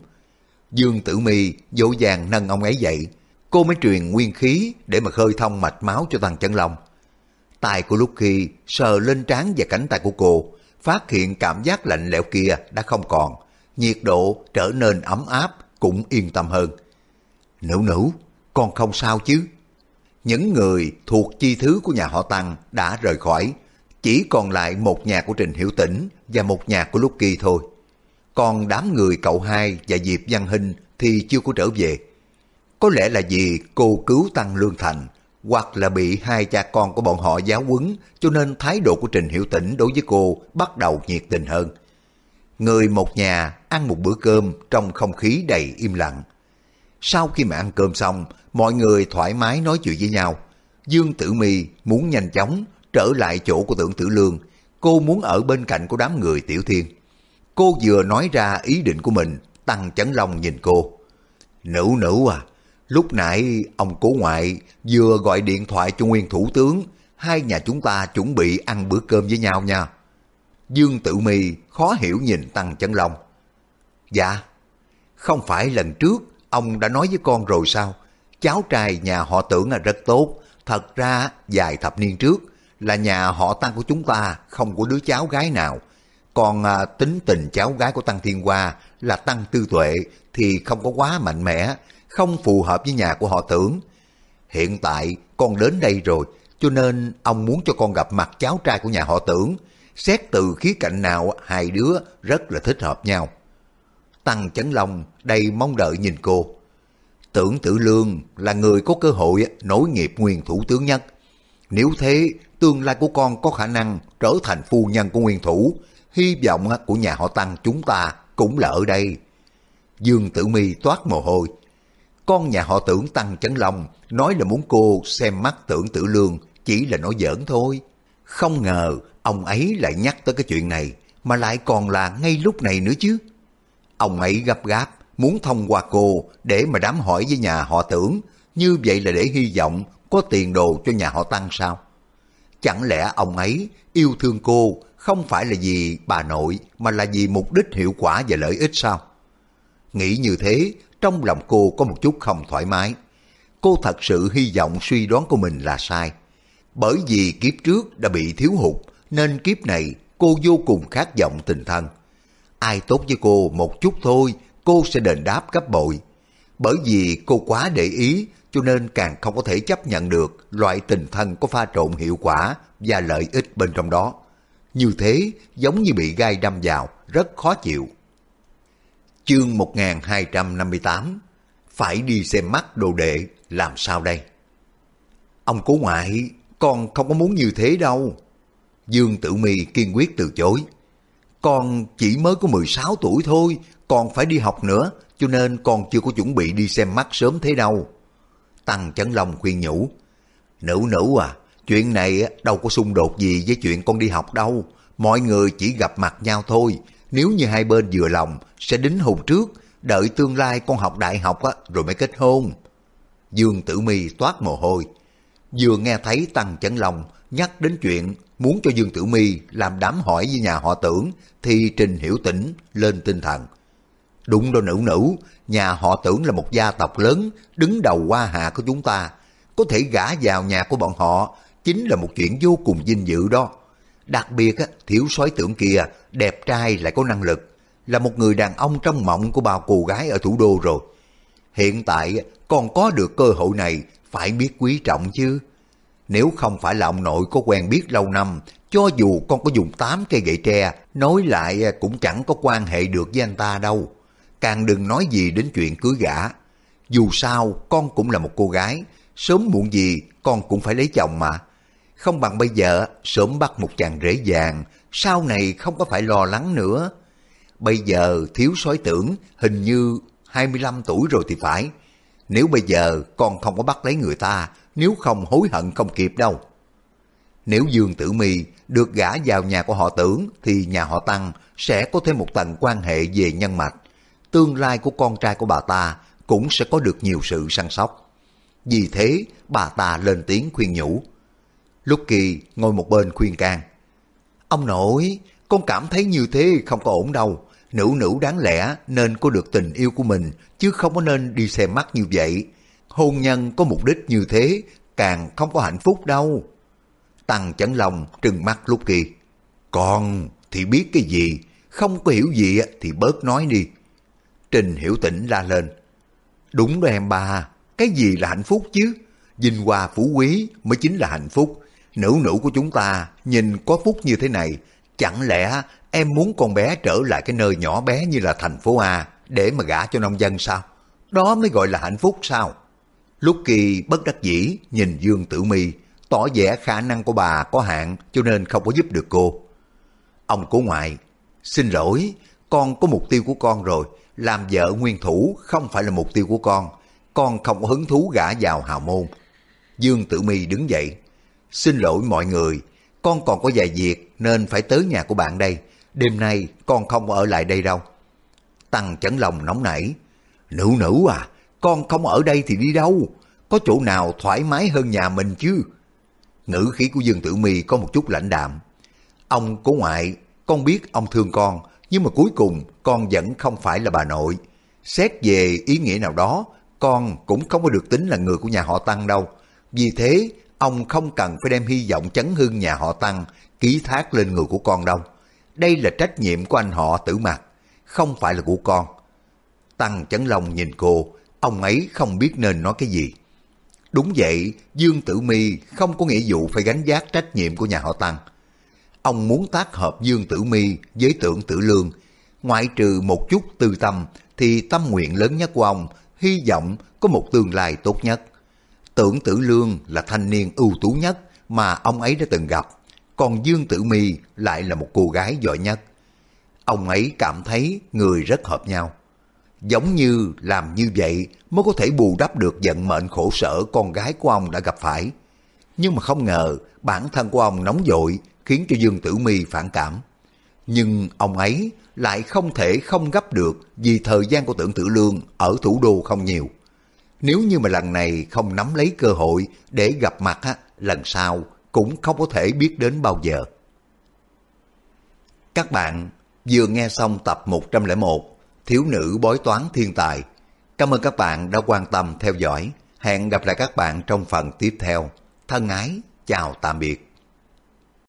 Dương Tử Mi dỗ dàng nâng ông ấy dậy. Cô mới truyền nguyên khí để mà khơi thông mạch máu cho Tăng Chân Long. Tay của Lucky sờ lên trán và cánh tay của cô, phát hiện cảm giác lạnh lẽo kia đã không còn. Nhiệt độ trở nên ấm áp, cũng yên tâm hơn. Nữ nữ, con không sao chứ? Những người thuộc chi thứ của nhà họ Tăng đã rời khỏi, chỉ còn lại một nhà của Trình Hiểu Tĩnh và một nhà của lúc kỳ thôi. Còn đám người cậu hai và Diệp Văn Hinh thì chưa có trở về. Có lẽ là vì cô cứu Tăng Lương Thành, hoặc là bị hai cha con của bọn họ giáo huấn cho nên thái độ của Trình Hiểu Tĩnh đối với cô bắt đầu nhiệt tình hơn. Người một nhà ăn một bữa cơm trong không khí đầy im lặng. Sau khi mà ăn cơm xong, mọi người thoải mái nói chuyện với nhau. Dương Tử Mi muốn nhanh chóng trở lại chỗ của tưởng tử lương. Cô muốn ở bên cạnh của đám người tiểu thiên. Cô vừa nói ra ý định của mình, Tăng Chấn Long nhìn cô. Nữ nữ à, lúc nãy ông cố ngoại vừa gọi điện thoại cho nguyên thủ tướng, hai nhà chúng ta chuẩn bị ăn bữa cơm với nhau nha. Dương Tử mì khó hiểu nhìn Tăng Chấn Long. Dạ, không phải lần trước ông đã nói với con rồi sao? Cháu trai nhà họ tưởng là rất tốt, thật ra vài thập niên trước là nhà họ Tăng của chúng ta không có đứa cháu gái nào. Còn à, tính tình cháu gái của Tăng Thiên Hoa là Tăng Tư Tuệ thì không có quá mạnh mẽ, không phù hợp với nhà của họ tưởng. Hiện tại con đến đây rồi, cho nên ông muốn cho con gặp mặt cháu trai của nhà họ tưởng. Xét từ khía cạnh nào hai đứa rất là thích hợp nhau. Tăng Chấn Long đầy mong đợi nhìn cô. Tưởng Tử Lương là người có cơ hội nối nghiệp nguyên thủ tướng nhất. Nếu thế, tương lai của con có khả năng trở thành phu nhân của nguyên thủ. Hy vọng của nhà họ Tăng chúng ta cũng là ở đây. Dương Tử Mi toát mồ hôi. Con nhà họ tưởng Tăng Chấn Long nói là muốn cô xem mắt tưởng Tử Lương chỉ là nói giỡn thôi. Không ngờ ông ấy lại nhắc tới cái chuyện này mà lại còn là ngay lúc này nữa chứ. Ông ấy gấp gáp muốn thông qua cô để mà đám hỏi với nhà họ tưởng như vậy là để hy vọng có tiền đồ cho nhà họ Tăng sao? Chẳng lẽ ông ấy yêu thương cô không phải là vì bà nội mà là vì mục đích hiệu quả và lợi ích sao? Nghĩ như thế, trong lòng cô có một chút không thoải mái. Cô thật sự hy vọng suy đoán của mình là sai. Bởi vì kiếp trước đã bị thiếu hụt, nên kiếp này cô vô cùng khát vọng tình thân. Ai tốt với cô một chút thôi, cô sẽ đền đáp gấp bội. Bởi vì cô quá để ý, cho nên càng không có thể chấp nhận được loại tình thân có pha trộn hiệu quả và lợi ích bên trong đó. Như thế, giống như bị gai đâm vào, rất khó chịu. Chương 1258 Phải đi xem mắt đồ đệ làm sao đây? Ông cố ngoại, con không có muốn như thế đâu. Dương Tử Mi kiên quyết từ chối. Con chỉ mới có 16 tuổi thôi, còn phải đi học nữa, cho nên con chưa có chuẩn bị đi xem mắt sớm thế đâu. Tăng Chấn Long khuyên nhủ. Nữ nữ à, chuyện này đâu có xung đột gì với chuyện con đi học đâu. Mọi người chỉ gặp mặt nhau thôi. Nếu như hai bên vừa lòng, sẽ đính hôn trước, đợi tương lai con học đại học á, rồi mới kết hôn. Dương Tử Mi toát mồ hôi. Vừa nghe thấy Tăng Chấn Long nhắc đến chuyện muốn cho Dương Tử Mi làm đám hỏi với nhà họ tưởng, thì Trình Hiểu Tĩnh lên tinh thần. Đúng đó nữ nữ, nhà họ tưởng là một gia tộc lớn, đứng đầu Hoa hạ của chúng ta. Có thể gả vào nhà của bọn họ, chính là một chuyện vô cùng vinh dự đó. Đặc biệt, thiếu soái tưởng kia, đẹp trai lại có năng lực, là một người đàn ông trong mộng của bao cô gái ở thủ đô rồi. Hiện tại còn có được cơ hội này, phải biết quý trọng chứ. Nếu không phải là ông nội có quen biết lâu năm, cho dù con có dùng 8 cây gậy tre, nói lại cũng chẳng có quan hệ được với anh ta đâu. Càng đừng nói gì đến chuyện cưới gả. Dù sao, con cũng là một cô gái, sớm muộn gì con cũng phải lấy chồng mà. Không bằng bây giờ sớm bắt một chàng rễ vàng, sau này không có phải lo lắng nữa. Bây giờ thiếu sói tưởng hình như 25 tuổi rồi thì phải. Nếu bây giờ con không có bắt lấy người ta, nếu không hối hận không kịp đâu. Nếu Dương Tử Mi được gả vào nhà của họ tưởng thì nhà họ Tăng sẽ có thêm một tầng quan hệ về nhân mạch. Tương lai của con trai của bà ta cũng sẽ có được nhiều sự săn sóc. Vì thế bà ta lên tiếng khuyên nhủ. Lúc kỳ ngồi một bên khuyên can. Ông nội, con cảm thấy như thế không có ổn đâu. Nữ nữ đáng lẽ nên có được tình yêu của mình chứ không có nên đi xem mắt như vậy. Hôn nhân có mục đích như thế càng không có hạnh phúc đâu. Tăng chấn lòng trừng mắt lúc kỳ. Con thì biết cái gì, không có hiểu gì thì bớt nói đi. Trình hiểu tỉnh la lên. Đúng đó em ba, cái gì là hạnh phúc chứ? Vinh hoa phú quý mới chính là hạnh phúc. Nữ nữ của chúng ta nhìn có phúc như thế này, chẳng lẽ em muốn con bé trở lại cái nơi nhỏ bé như là thành phố A để mà gả cho nông dân sao? Đó mới gọi là hạnh phúc sao? Lúc kỳ bất đắc dĩ nhìn Dương Tử Mi tỏ vẻ khả năng của bà có hạn cho nên không có giúp được cô. Ông cố ngoại, xin lỗi, con có mục tiêu của con rồi, làm vợ nguyên thủ không phải là mục tiêu của con, con không có hứng thú gả vào hào môn. Dương Tử Mi đứng dậy, xin lỗi mọi người, con còn có vài việc nên phải tới nhà của bạn đây, đêm nay con không ở lại đây đâu. Tăng chấn lòng nóng nảy, nữ nữ à, con không ở đây thì đi đâu, có chỗ nào thoải mái hơn nhà mình chứ. Ngữ khí của Dương Tử Mi có một chút lãnh đạm. Ông cố ngoại, con biết ông thương con, nhưng mà cuối cùng con vẫn không phải là bà nội. Xét về ý nghĩa nào đó, con cũng không có được tính là người của nhà họ Tăng đâu. Vì thế, ông không cần phải đem hy vọng chấn hưng nhà họ Tăng ký thác lên người của con đâu. Đây là trách nhiệm của anh họ tử mặt, không phải là của con. Tăng chấn lòng nhìn cô, ông ấy không biết nên nói cái gì. Đúng vậy, Dương Tử Mi không có nghĩa vụ phải gánh vác trách nhiệm của nhà họ Tăng. Ông muốn tác hợp Dương Tử Mi với tưởng Tử Lương, ngoại trừ một chút tư tâm thì tâm nguyện lớn nhất của ông hy vọng có một tương lai tốt nhất. Tưởng Tử Lương là thanh niên ưu tú nhất mà ông ấy đã từng gặp, còn Dương Tử Mi lại là một cô gái giỏi nhất. Ông ấy cảm thấy người rất hợp nhau. Giống như làm như vậy mới có thể bù đắp được vận mệnh khổ sở con gái của ông đã gặp phải. Nhưng mà không ngờ bản thân của ông nóng vội khiến cho Dương Tử Mi phản cảm. Nhưng ông ấy lại không thể không gấp được vì thời gian của tưởng tử lương ở thủ đô không nhiều. Nếu như mà lần này không nắm lấy cơ hội để gặp mặt á, lần sau cũng không có thể biết đến bao giờ. Các bạn vừa nghe xong tập 101 Thiếu nữ bói toán thiên tài. Cảm ơn các bạn đã quan tâm theo dõi. Hẹn gặp lại các bạn trong phần tiếp theo. Thân ái, chào tạm biệt.